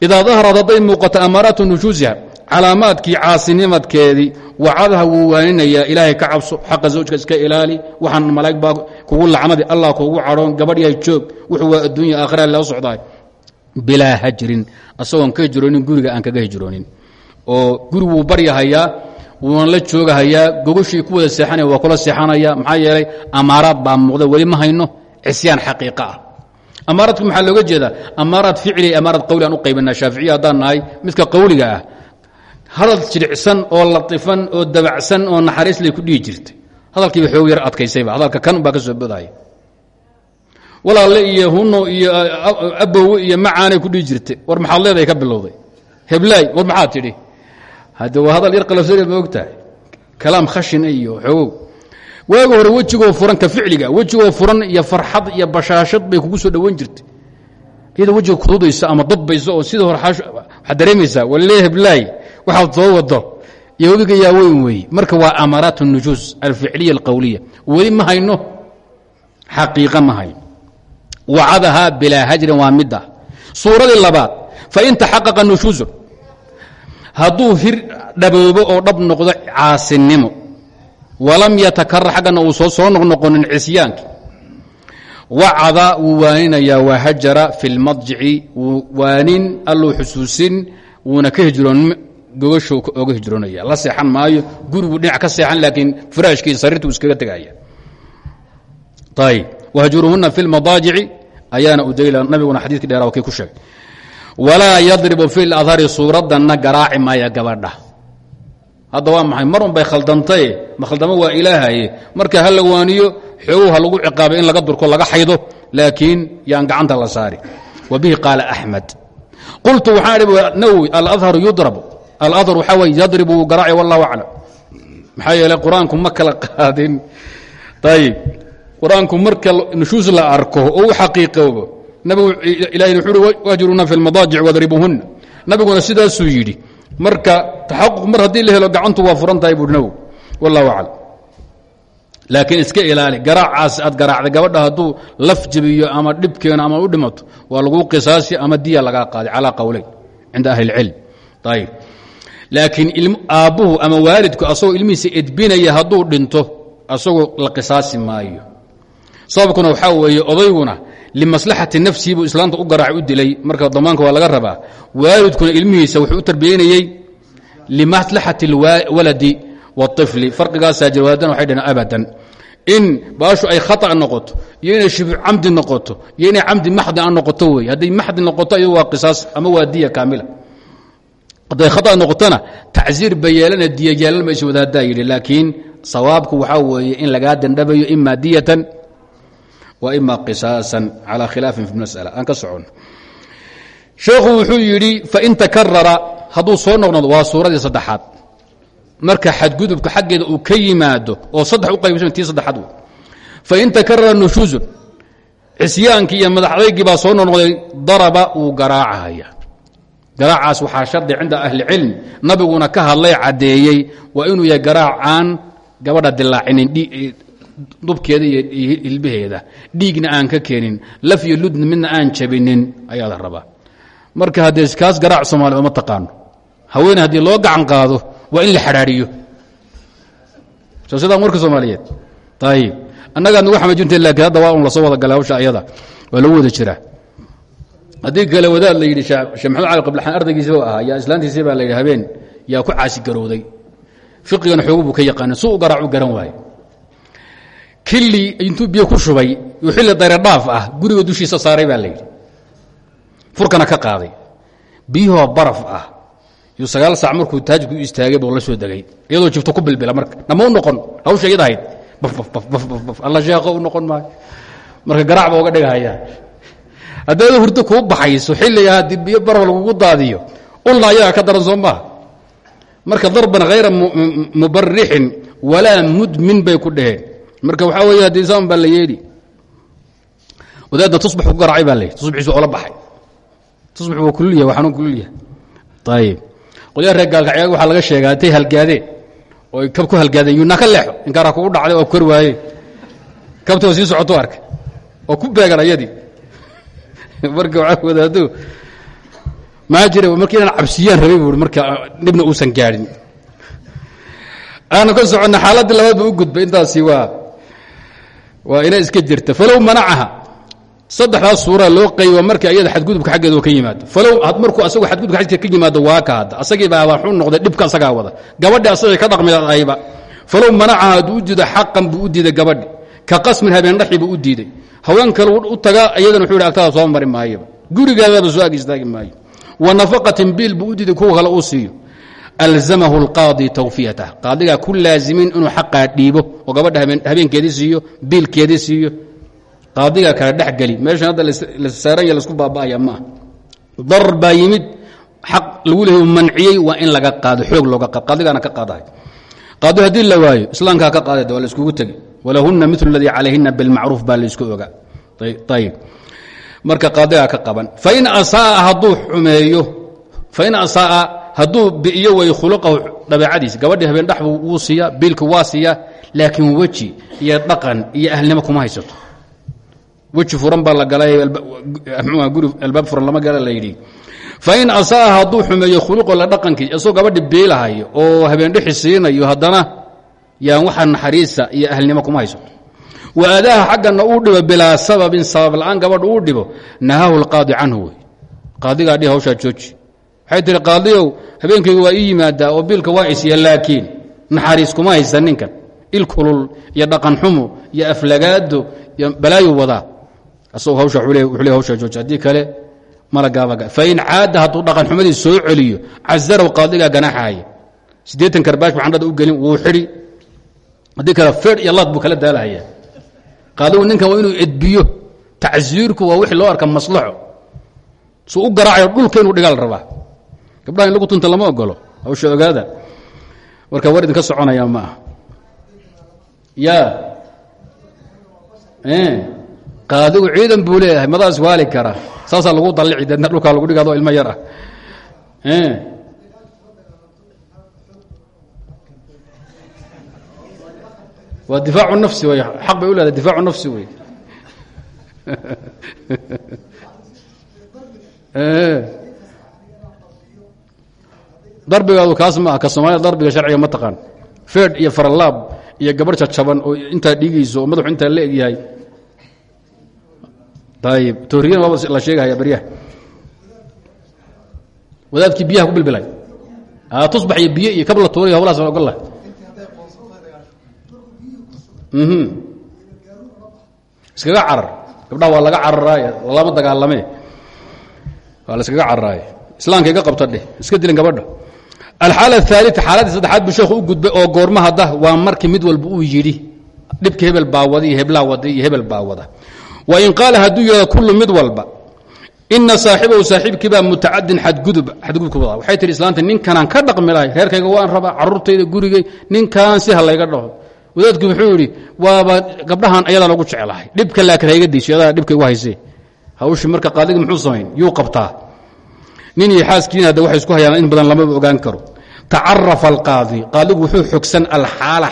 idaa daharad hadday muuqato amaaraatu nushuusiha calaamaadkii caasinimadkeedii wacadaha wuu waaninayaa ilaahay ka cabso xaqa zawjka iska ilaali waxaan malaa'ig baa kugu lacnadi allah kugu cadhoon gabadh yahay joog wuxuu waa adduunya aakhira loo socdaay bilaa hajrin asagoon ka hijroonin guriga aan kaga hijroonin. Oo guri wuu baryahayaa wuuna la joogahayaa gogoshii ku wada seexanaya waa kula seexanaya maxaa yeelay amaaraad baa muuqda weli ma hayno cisyaan xaqiiqa ah. Amaaraadku maxaa looga jeedaa? Amaaraad ficli amaaraad qawli aan u qaybinaa shaaficiya haddaan nahay midka qawliga ah hadal jiricsan oo latifan oo dabacsan oo naxariis lay ku dhihi jirtay. Hadalkiiba xoog yar adkaysayba hadalka kan baa ka soo bodaya walaalle iyo huno iyo abowe iyo macaanay ku dhihi jirtay. War maxaad leedahay ka bilowday? Heblaay war maxaad tidhi? Hadde waa hadal yar qalafsane ma og tahay. Kalaam khashin iyo xoogow waaga hore wejigoo furan ka ficliga wejigoo furan iyo farxad iyo bashaashad bay kugu soo dhowan jirtay. Iyadoo wejiga kududaysa ama dadbaysa oo sida hore waxaad dareemaysaa walle heblaay waxaad soo wado. Webiga yaa weyn weeye marka waa amaaraat الnujuus alficliya alqowliya weli ma hayno xaqiiqa ma hayno. Wacadaha bilaa hajrin waa midda. Suuradii labaad fain taxaqaqa nushuusun hadduu hir dhaboobo oo dhab noqdo caasinimo. Walam yatakarar xaggana uu soo soo noqnoqonin cisyaanki wacada wuu waaninayaa waa hajara fi lmadjici wuu waanin alluu xusuusin wuuna ka hijroon gogashu oga hijroonaya la seexan maayo guriguu dhinac ka seexan laakiin firaashkii sariirtu iskaga tegaya ayb wahjuruhuna fi lmadaajici ayaana udayla nabiguna xadiidkii dheera kii ku sheegay. Walaa yadribu fi ladhari suuradanna garaaci maaya gabadha. Hadda waa maxay? Mar bay khaldantaye ma khaldamo waa ilaahaye marka ha la waaniyo lagu ciqaabay in laga durko laga xaydo laakiin yaan gacanta la saari. Wa bihi qaala axmed qultu waxaan idhi nawowi alahharu yudrabu alahar waxaa wey yadribu wuu garaaci wallahu aclam maxaa yeeley qur'aanku ma kala qaadin ayib qur'aanku marka nushuus la arko oo u xaqiiqoobo nabigu ilahina wuxuu uhi wahjuruuna fi lmadaajic wadribuhunna nabiguna sidaasuu yidhi marka taxaquq mar haddii la helo gacantu waa furan tahay nawowi wallahu aclam laakiin iska ilaali garaacaas aad garaacday gabadha hadduu laf jebiyo ama dhibkeeno ama u dhimato waa laguu qisaasi ama diya lagaa qaaday calaa qowleyn cinda ahli اlcilm ayib laakiin aabbuhu ama waalidku asagoo ilmihiisa edbinaya hadduu dhinto asagoo la qisaasi maayo. Sababkuna waxaa weeye odayguna limaslaxati nafsihi buu islaamta u garaacay u dilay. Marka damaanka waa laga rabaa waalidkuna ilmihiisa wuxuu u tarbiyeynayey limaslaxati waladi waifli farqigaasaa jir waalidan waxay dhaheen abadan. In baashu ay khata noqoto iyo inay shibhu camdi noqoto iyo inay camdi maxdi a noqoto wey hadday maxdi noqoto iyadu waa qisaas ama waa diya kaamila hadday khata noqotona tacsiir bay yeelana diya yeelan mayso wadaaddaa laakiin sawaabku waxaa weeye in lagaa dandhabayo ima diyatan wa ima qisaasan calى khilaafin fi masأala aan ka socono sheekhu wuxuu yidhi fain takarara hadduu soo noqnoqdo waa suuradii saddexaad. Marka xadgudubka xaggeeda uu ka yimaado oo saddex u qaybsan tii saddexaad wey fain takarara nushuusun cisyaankii iyo madaxdaygii baa soo noqnoqday daraba wuu garaacahaya garaacaas waxaa shardi cinda ahlicilm nabiguna ka hadlay caddeeyey waa inuu yahay garaac aan gabadha dilaacinin dubkeeda iyo hilbaheeda dhiigna aan ka keenin laf iyo ludna midna aan jabinin ayaa la rabaa. Marka haddee kaas garaac soomaliya oma taqaano. Haweeney haddii loo gacan qaado waa in la xadhaadhiyo soo sidaan warka soomaaliyeed. Ayib annagaa nagu xamajinta laakiin hadda waa un la soo wada galay hawsha ayada. Waa lagu wada jiraa haddii kale wadaad la yidhi sheekh maxamed cali qablaxaan ardaygiisiba ahaa yaa islaantiisi baa la yidhi habeen yaa ku caasi garowday. Fiqigana xoogu buu ka yaqaana su u garaacu garan waaye. Kili intuu biyo ku shubay uu xilli dayradhaaf ah guriga dushiisa saaray baa la yidhi. Furkana ka qaaday. Biyuhoo baraf ah. Yuu sagaal saac markuu taajku u istaagay buu la soo degay. Iyadoo jifto ku bilbila marka nama u noqon hawsha iyada ahayd. Baf alla sheekho u noqon maayo. Marka garaac ba uga haddaad hurdo kuu baxayso xilliga haddii biyo baraf lagugu daadiyo ulna ayaga ka daran soo maaha marka darban hayra mubarixin walaa mudmin bay ku dhaheen. Marka waxaa weeye haddii saan baa la yeedhi wadaadna tusbax ku garaacay baa la yidhi. Tusbaxiisu ola baxay. Tusbax waa kululyahay waa xanuun kululyahay ayib qolyaa reer gaalkacyaag waxaa laga sheegaa intay halgaadeen. Oo kab ku halgaadeen yunaa ka leexo. Inkaara kugu dhacday oo kor waaye kabta oo sii socoto arkay oo ku beegan ayadii marka waxaa wadaado maa jira marka inaan cabsiyaan rabay buui marka dhibna uusan gaadhin aanu ka soconna xaaladdii labaad ba u gudbay intaasi waa waa ina iska jirta. Falow manacaha saddexdaas suura loo qayba marka iyada xadgudubka xaggeeda ka yimaado. Falow markuu asagu xadgudubka xaggeeda ka yimaado waa ka hadda. Asagii baa waxuu noqday dhibka asagaa wada. Gabadhi asagay ka dhaqmi ayba falow manacaha hadduu u diido xaqan buu u diiday gabadhi ka qasmin habeen dhaxi buu u diiday. Haween kale u taga iyadana wuxuu yidhi agtada soo mari maayaba gurigaadaba soo ag maayo. Wa nafaqatin biil buu u diiday kuwa kale uu siiyo. Alzamahu اlqaadi tawfiyatah qaadigaa ku laazimin inuu xaqaa dhiibo oo gabadha habeenkeedii siiyo biilkeedii siiyo. Qaadigaa kala dhexgeli meeshan hadda lasaaranya lasku baaba'aya maaha darar baa yimid xaq lagu lehay manciyey waa in laga qaado xoog looga qaado qaadigaana ka qaadahay qaadi haddii la waayo islaamkaa ka qaadayda waa la iskugu tegi walahuna milu اladii calayhina bilmacruuf baa la isku ogaa ayib marka qaadigaa ka qaban fain asaaa hadduu xumeeyo fain asaaa hadduu bi'iyo way khuluqahu dabeecadiisa gabadhii habeen dhax wuu siiyaa biilka waa siiyaa laakiin weji iyo dhaqan iyo ahlnimo kuma haysato weji furan baa la galay guri albaab furan lama gala la fain asaaa hadduu xumeeyo khuluqo la dhaqankii isagoo gabadhi biilahayo oo habeendhexi siinayo haddana yaan waxa naxariisa iyo ahlnimo kuma haysato wa adaaha xaggana uu dhibo bilaa sababin sabab la'aan gabadha uu dhibo nahaahu lqaadi canhu wey qaadigaa dhi hawshaa jooji waxay tihi habeenkaygu waa ii oo biilka waa isiya laakiin naxariis kuma haysan ninkan il kulul iyo dhaqan xumo iyo aflagaado iyo balaayu wadaa asagoo hawsha wuxuu le hawsha jooji haddii kale fain caada hadduu dhaqan xumadii soo celiyo cazarow qaadigaa ganaxaaya siddeetan karbaash ba xandhada u gelin wuu xidhi. Haddii kale fedh iyo kala daalahaya qaadigu ninkan waa inuu edbiyo tacsiirku waa wixii loo arka maslaxo. Suu u garaacayo dhulka inuu dhigaal rabaa. Gabdhaha in lagu tunta lama ogolo hawsha ogaada. Warka war idinka soconaya ma aha. Ya qaadigu ciidan buu leeyahay madaas waali kara saasaa lagu dallici deedna dhulkaa lagu dhigaado ilmo yar ah. Waa difaacu nafsi wey xaq bay u difaacu nafsi wey [LAUGHS] darbigaadu kaas ma ah ka soomaalida darbiga sharciga ma taqaan. Feed iyo faralaab iyo gabarh jajaban oo intaa dhiigayso oo madaxu intaa la ayib tooriyan waaba la sheegahaya baryaha. Wadaadkii biyaha ku bilbilay. Tusbax iyo biyo iyo kab la tuuray hawlahaas la ogol lah iskaga carar. Gabdhaha waa laga cararaaye lama dagaalame waa la iskaga cararaaye. Islaamka iga qabta dheh iska dilin gabadha alxaala aaalia xaaladii saddexaad buu sheekhu u gudbay oo goorma hadda waa markii mid walba uu yidhi dhibka hebel baa wada iyo heblaa wada iyo hebel baa wada wain qaala hadduu yidhahdo kullu mid walba ina saaxibahu saaxiibkiibaa mutacadin xadgudub xadgudubka wada waxay tihi islaanta ninkanaan ka dhaqmi reerkayga waan rabaa carruurtayda gurigay ninkan si ha dhaho. Wadaadku wuxuu yidhi waaba gabdhahan ayadaa lagu jeclahay. Dhibka laakiin hayga diisho adaa dhibka igu haysee. Marka qaadiga muxuu samayn yuu qabtaa. Nin iyo xaaskiina hadda waxay isku hayaan in badan lamaba ogaan karo. Tacarafa alqaadi. Qaadigu wuxuu xogsan alxaala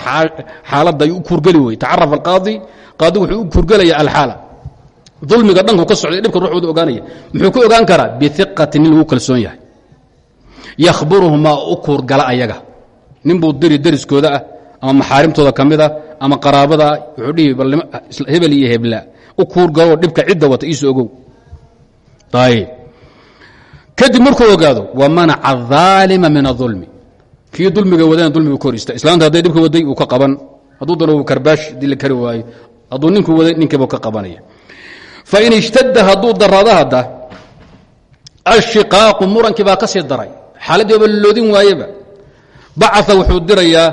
xaaladda u kurgeli wey tacarafa alqaadi qaadigu wuxuu u kurgelaya alxaala dulmiga dhanku ka socday dhibka ruuxooda ogaanaya. Muxuu ku ogaan karaa? Biiqatin nin lagu kalsoon yahay. Yakhburuhu maa u ayaga. Nin buu diri deriskooda ah ama maxaarimtooda ka ah ama qaraabada ah wuxuu dhihi hebel iyo hebla. U kuurgaloo dhibka cidda wata iiso ogow. Kadib markuu ogaado wamanaca aalima min aulmi kii dulmiga wadana dulmigu ka hor ista islaanta hadday dhibka waday uu ka qaban. Hadduu dano karbaash dili kari waayo. Hadduu ninku waday ninkiibu ka qabanaya fain ishtada hadduu daraado hadda ashiqaaqu murankii baa ka sii daray. Xaaladii oba loodin waayeba. Bacaa wuxuu dirayaa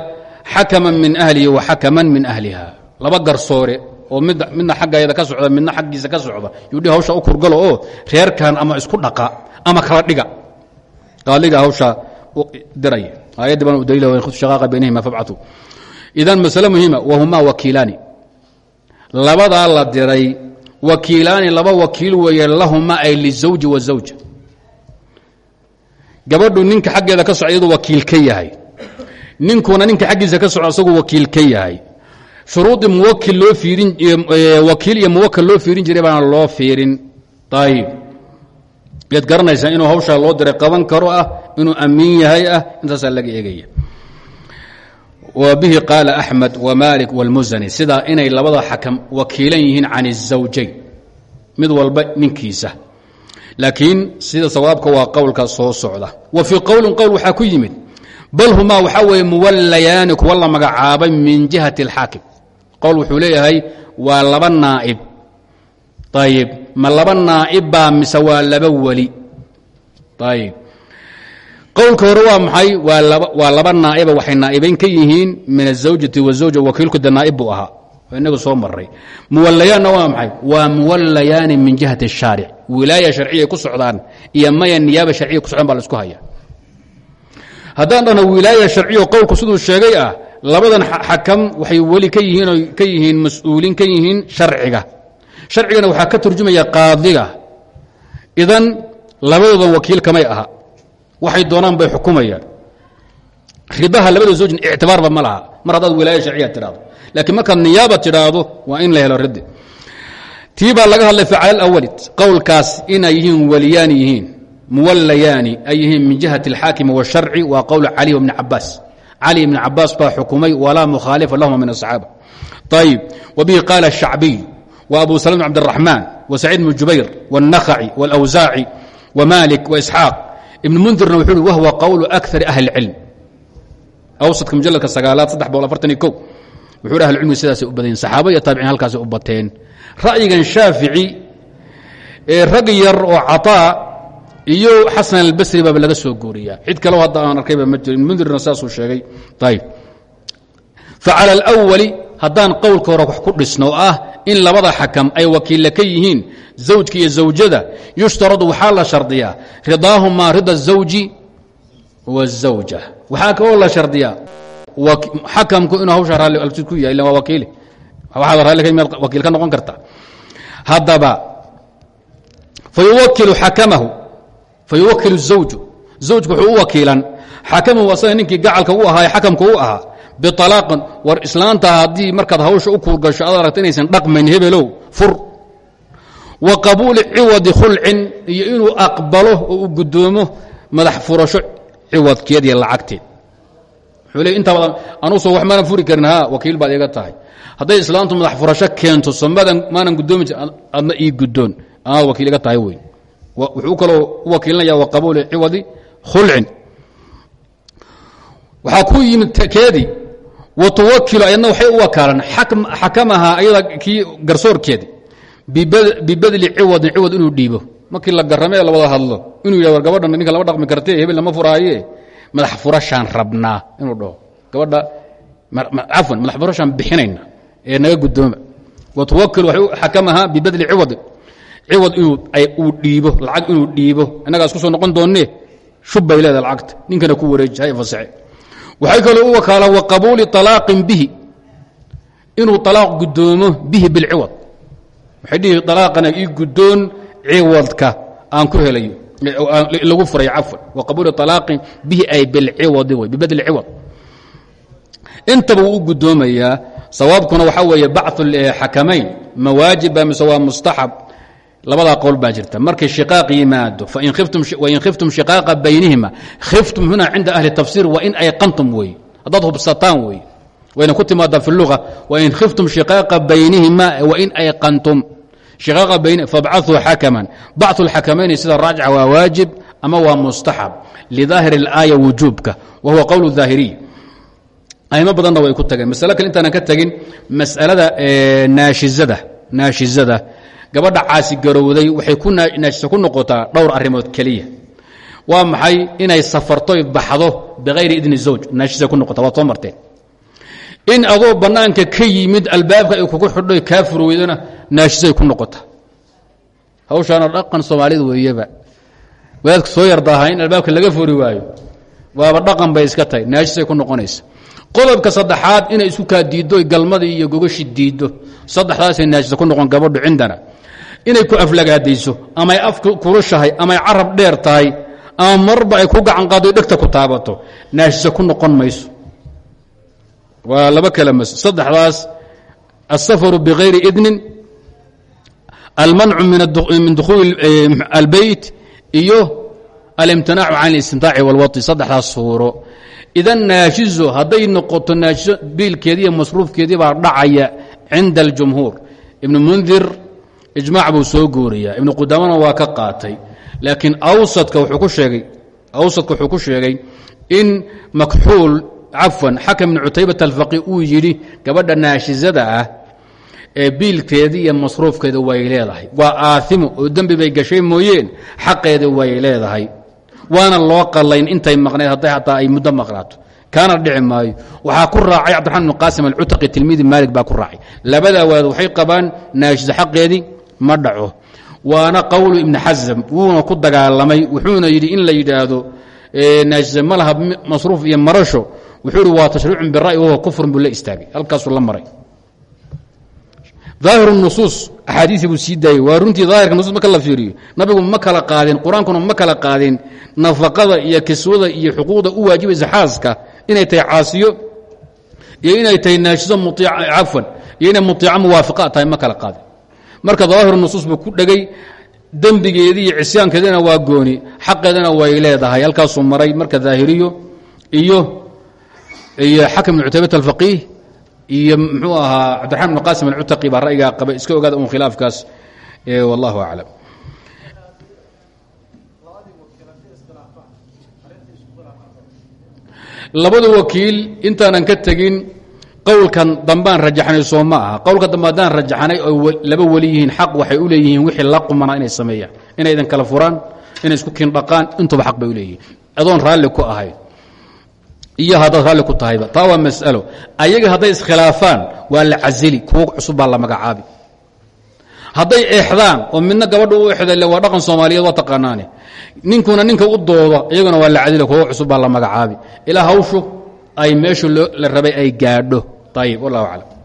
xakaman min ahlihi wa xakaman min ahliha. Laba garsoore oo midna xaggayada ka socda midna xaggiisa ka socda. Yuu dhi hawsha u kurgalo oo reerkan ama isku dhaqa ama kala dhiga. Qaaliga hawshaa diraya aayaddi baan u daliila shaqaaqa baynahima fabcatu idan masale muhiima wahumaa wakiilaani. Labadaa la diray wakiilaani laba wakiil weeye lahumaa ay lizawji wazawja gabadhu ninka xaggeeda ka socda iyadu wakiil ka yahay. Ninkuna ninka xaggiisa ka socda isagu wakiil ka yahay. Shuruudii muwakil loo fiirin wakiil iyo muwakil loo fiirin jiray baana loo fiirin. Ayib yaad garanaysaa inuu hawshaa loo diray qaban karo ah inuu amiin yahay ah intaasaa laga eegaya wa bihi qaala axmed wamalik wاlmusani sidaa inay labada xakam wakiilan yihiin can الزawjayn mid walba ninkiisa laakiin sida sawaabka waa qowlka soo socda wa fii qowlin qowl waxaa ku yimid bal humaa waxaa weeye muwallayaani kuwa la magacaabay min jihati اlxaakim qowl wuxuu leeyahay waa laba naa'ib ayib ma laba naa'ib baa mise waa laba weli ayib wlka hore waa maxay? Waa laba naaiba waxay naaibayn ka yihiin min azawjati wazawja wakiilkuda naaib buu ahaa. Inagu soo maray muwalayaanna waa maxay? Waa muwalayaani min jihati shaaric wilaaya sharciya ku socdaan iyo maya niyaaba sharciya ku socdaan baa la isku haya. Haddaan dhahno wilaaya sharciyo qowlku siduu sheegay ah labadan xakam waxay weli ka yihiinoo ka yihiin mas'uuliin ka yihiin sharciga. Sharcigana waxaa ka turjumaya qaadiga. Idan labadoodan wakiil kamay aha waxay doonaan bay xukumayaan. Ridaha labada zoojin ictibaarba ma in la helo ridi. Tii laga hadlay facala alawali qowlkaas inay yihiin weliyaan yihiin muwallayaani ay min jihati alxaakimi waasharci waa qowl cali bni cabaas cali bni cabaas baa xukumay walaa mukhaalifa lahuma min asaxaaba ayib wa bihi qaala ashacbiy wa abu salm bn cabdiraxmaan wa saciid bn jubayr wاlnakhaci wاlawsaaci wa malik waisxaaq ibn mundirna wuxuu hi wahwa qowlu akari ahli اlcilm awsadka mujaladka sagaalaad saddex boqol afartan iyo ko wuxuu hi ahlucilmiga sidaasay u badayen saxaaba iyo taabiciin halkaasay u bateen ra'yigan shaafici ee rag yar oo caطaa iyo xasan albasri baaba laga soo guuriyaa cid kaleo hadda aan arkayba ma jiro ibn mundirna saasuu sheegay ayb facalى اlأwali haddaan qowlka hore wax ku dhisno oo ah in labada xakam ay wakiilla ka yihiin zawjka iyo zawjada yushtaradu waxaa la shardiyaa ridaahumaa rida الزawji والزawja waxaa kaloo la shardiyaa xakamku inuu hawsha raalli ku yahay illa waa wakiile waxaad raalli ka wakiil ka noqon karta haddaba fayuwakilu xakamahu fayuwakilu الزawju zawjku wuxuu u wakiilan xakamahu asaga ninkii gacalka u ahaa ee xakamka u ahaa bialaaqan war islaanta haddii markaad hawsha u kuurgasho ad aragta inaysan dhaqmayn hebelow fur. Wa qabuuli ciwadi khulcin iyo inuu aqbalo oo uu guddoomo madax furasho ciwadkeed iyo lacagteed. Wuxuu le intaa badan anusoo wax maanan furi karin ha wakiil baad iga tahay. Hadday islaantu madax furasho keento somadan maanan guddoomi adna ii guddoon. Anaad wakiil iga tahay weyn. Wuxuu kaloo u wakiilinaya wa qabuuli ciwadi khulcin. Waxaa ku yimid keedii watuwakilu ayadna waxay u wakaalan xakamaha ayada kii garsoorkeedi bibadli ciwadin ciwad inuu dhiibo markii la garamee la wada hadlo inuu yidhah war gabadhan ninka lama dhaqmi kartee hebel lama furaaye madax furashaan rabnaa inuu dhaho gabadha cafwan madax furashaan bixinayna ee naga guddooma watuwakilu waxay xakamaha bibadli ciwadin ciwad inuu uu dhiibo lacag inuu dhiibo innagaa isku soo noqon doonnee shub bay leedahay lacagta ninkana ku wareeji hay waxay kaloo u wakaala wa qabuuli alaaqin bihi. Inuu alaaq gudoomo bihi bilciwad waxay dhihi alaaqana ii guddoon ciwadka aan ku helayo lagu furay cafwan. Wa qabuuli alaaqin bihi ay bilciwadi wey bibadli ciwad. Intaba wuu u guddoomayaa sawaabkuna waxaa weeye bacu xakamayn mawaajiba mise labadaa qowl baa jirta. Markay shiqaaq yimaado wain khiftum shiqaaqa baynihima khiftum huna cinda ahli tafsiir wain ayqantum wey haddaad hubsataan wey wayna ku timaadaa fi lua wain khiftum shiqaaqa baynihima wain ayqantum shiqaaqa bayn fabcahuu xakaman. Bachu lxakamayni sida raajica waa waajib ama waa mustaxab. Lidaahir اlaaya wujuubka wa huwa qowl daahiriy aymo badanna way ku tageen. Masale kale intaanan ka tegin masalada naashizada gabadha caasigarowday waxay naajisa ku noqotaa dhowr arrimood keliya. Waa maxay inay safartoy baxdo bikayri idni zawj? Naashisa ku noqota waad soo in adoo bannaanka ka yimid albaabka ay kugu xidhoy kaa furweydana naashisay ku noqota. Hawshaana dhaqan soomaalida weeyaba. Wadaadka soo yardaaha in albaabka laga furi waayo waaba dhaqan bay iska tahay naashisay ku noqonaysa. Qodobka saddexaad inay isu kaa diiddo galmadii iyo gogashi diiddo saddexdaasay naashisa ku noqon gabadhu cindana inay ku aflagaadayso amay af kulushahay amay carab dheer tahay ama marba ay ku gacan qaado dhegta ku taabato naashisa ku noqon mayso waa laba kale mas saddexdaas aلsafaru bغayri idnin almancu min dukhuuli albeyt iyo alimtinaacu can اlistimtaaci wاlwaطi saddexdaas suuro idan naashizo hadday noqoto naashizo biilkeedii iyo masruufkeedii baa dhacaya cinda اljumhuur ibn mundir ijmaac buu soo guuriyaa. Ibnu qudaamana waa ka qaatay. Laakiin awsadka wuxuu ku sheegay awsadka wuxuu ku sheegay in makxuul cafwan xakam ibn cutaybat alfaqi uu yidhi gabadha naashizada ah ee biilkeedii iyo masruufkeeda way leedahay. Waa aafimo oo dembi bay gashay mooyeen xaqeeda way leedahay. Waana loo qalayn intay maqnayd hadday hataa ay muddo maqnaato. Kaana dhici maayo. Waxaa ku raacay cabdiraxman ibn qaasim alcutaqi tilmiidi maalik baa ku raacay. Labadaa waad waxay qabaan naashiza xaqeedii ma dhaco. Waana qowlu ibni xasam wuuna ku dagaalamay wuxuuna yidhi in la yidhaahdo naashiza ma masruuf iyo marasho wuxuu ihi waa tashriicun bira'yi wahuwa kufrun buu la istaagay. Halkaasuu la maray. Aahiru nusuus axaadiii buu sii daayey waa runtii daahirka nusus marka la fiiriyo. Nabigu ma kala qaadin qur'aankuna ma kala qaadin nafaqada iyo kiswada iyo xuquuqda u waajibaysa xaaska inay tahay caasiyo iyo inay tahay naashiso cafwan iyo inay muiico muwaafiqa tahay ma kala qaadin marka dawaahiru nusuus buu ku dhegay. Dembigeedii iyo cisyaankeedina waa gooni. Xaqeedana way leedahay. Halkaasuu maray marka daahiriyo iyo iyo xakam ibn cutaybat alfaqiih iyo mxuu ahaa cabdiraxman ibn qasim alcutaqi baa ra'yigaa qabay. Iska ogaada un khilaafkaas. Wallahu aclam. Labada wakiil intaanan ka tegin qowlkan dambaan rajaxnay soo ma aha. Qowlka dambe haddaan rajaxnay oo laba weli xaq waxay u leeyihiin wixii la qumanaa inay sameeyaan inay idin kala furaan inay isku kindhaqaan intuba xaq bay u leeyihiin. Adoon raalli ku ahayd iyo haddaad raalli ku tahayba taa waa mas'alo. Ayaga hadday iskhilaafaan waa la casili kuwo cusub baa la magacaabi. Hadday eexdaan oo midna gabadha u exda waa dhaqan soomaaliyeed waa taqaanaane. Ninkuna ninka u dooda iyaguna waa la cadila kuwo cusub baa la magacaabi. Ilaa hawshu ay meeshu la rabay ay gaadho. Ayib wallahu aclam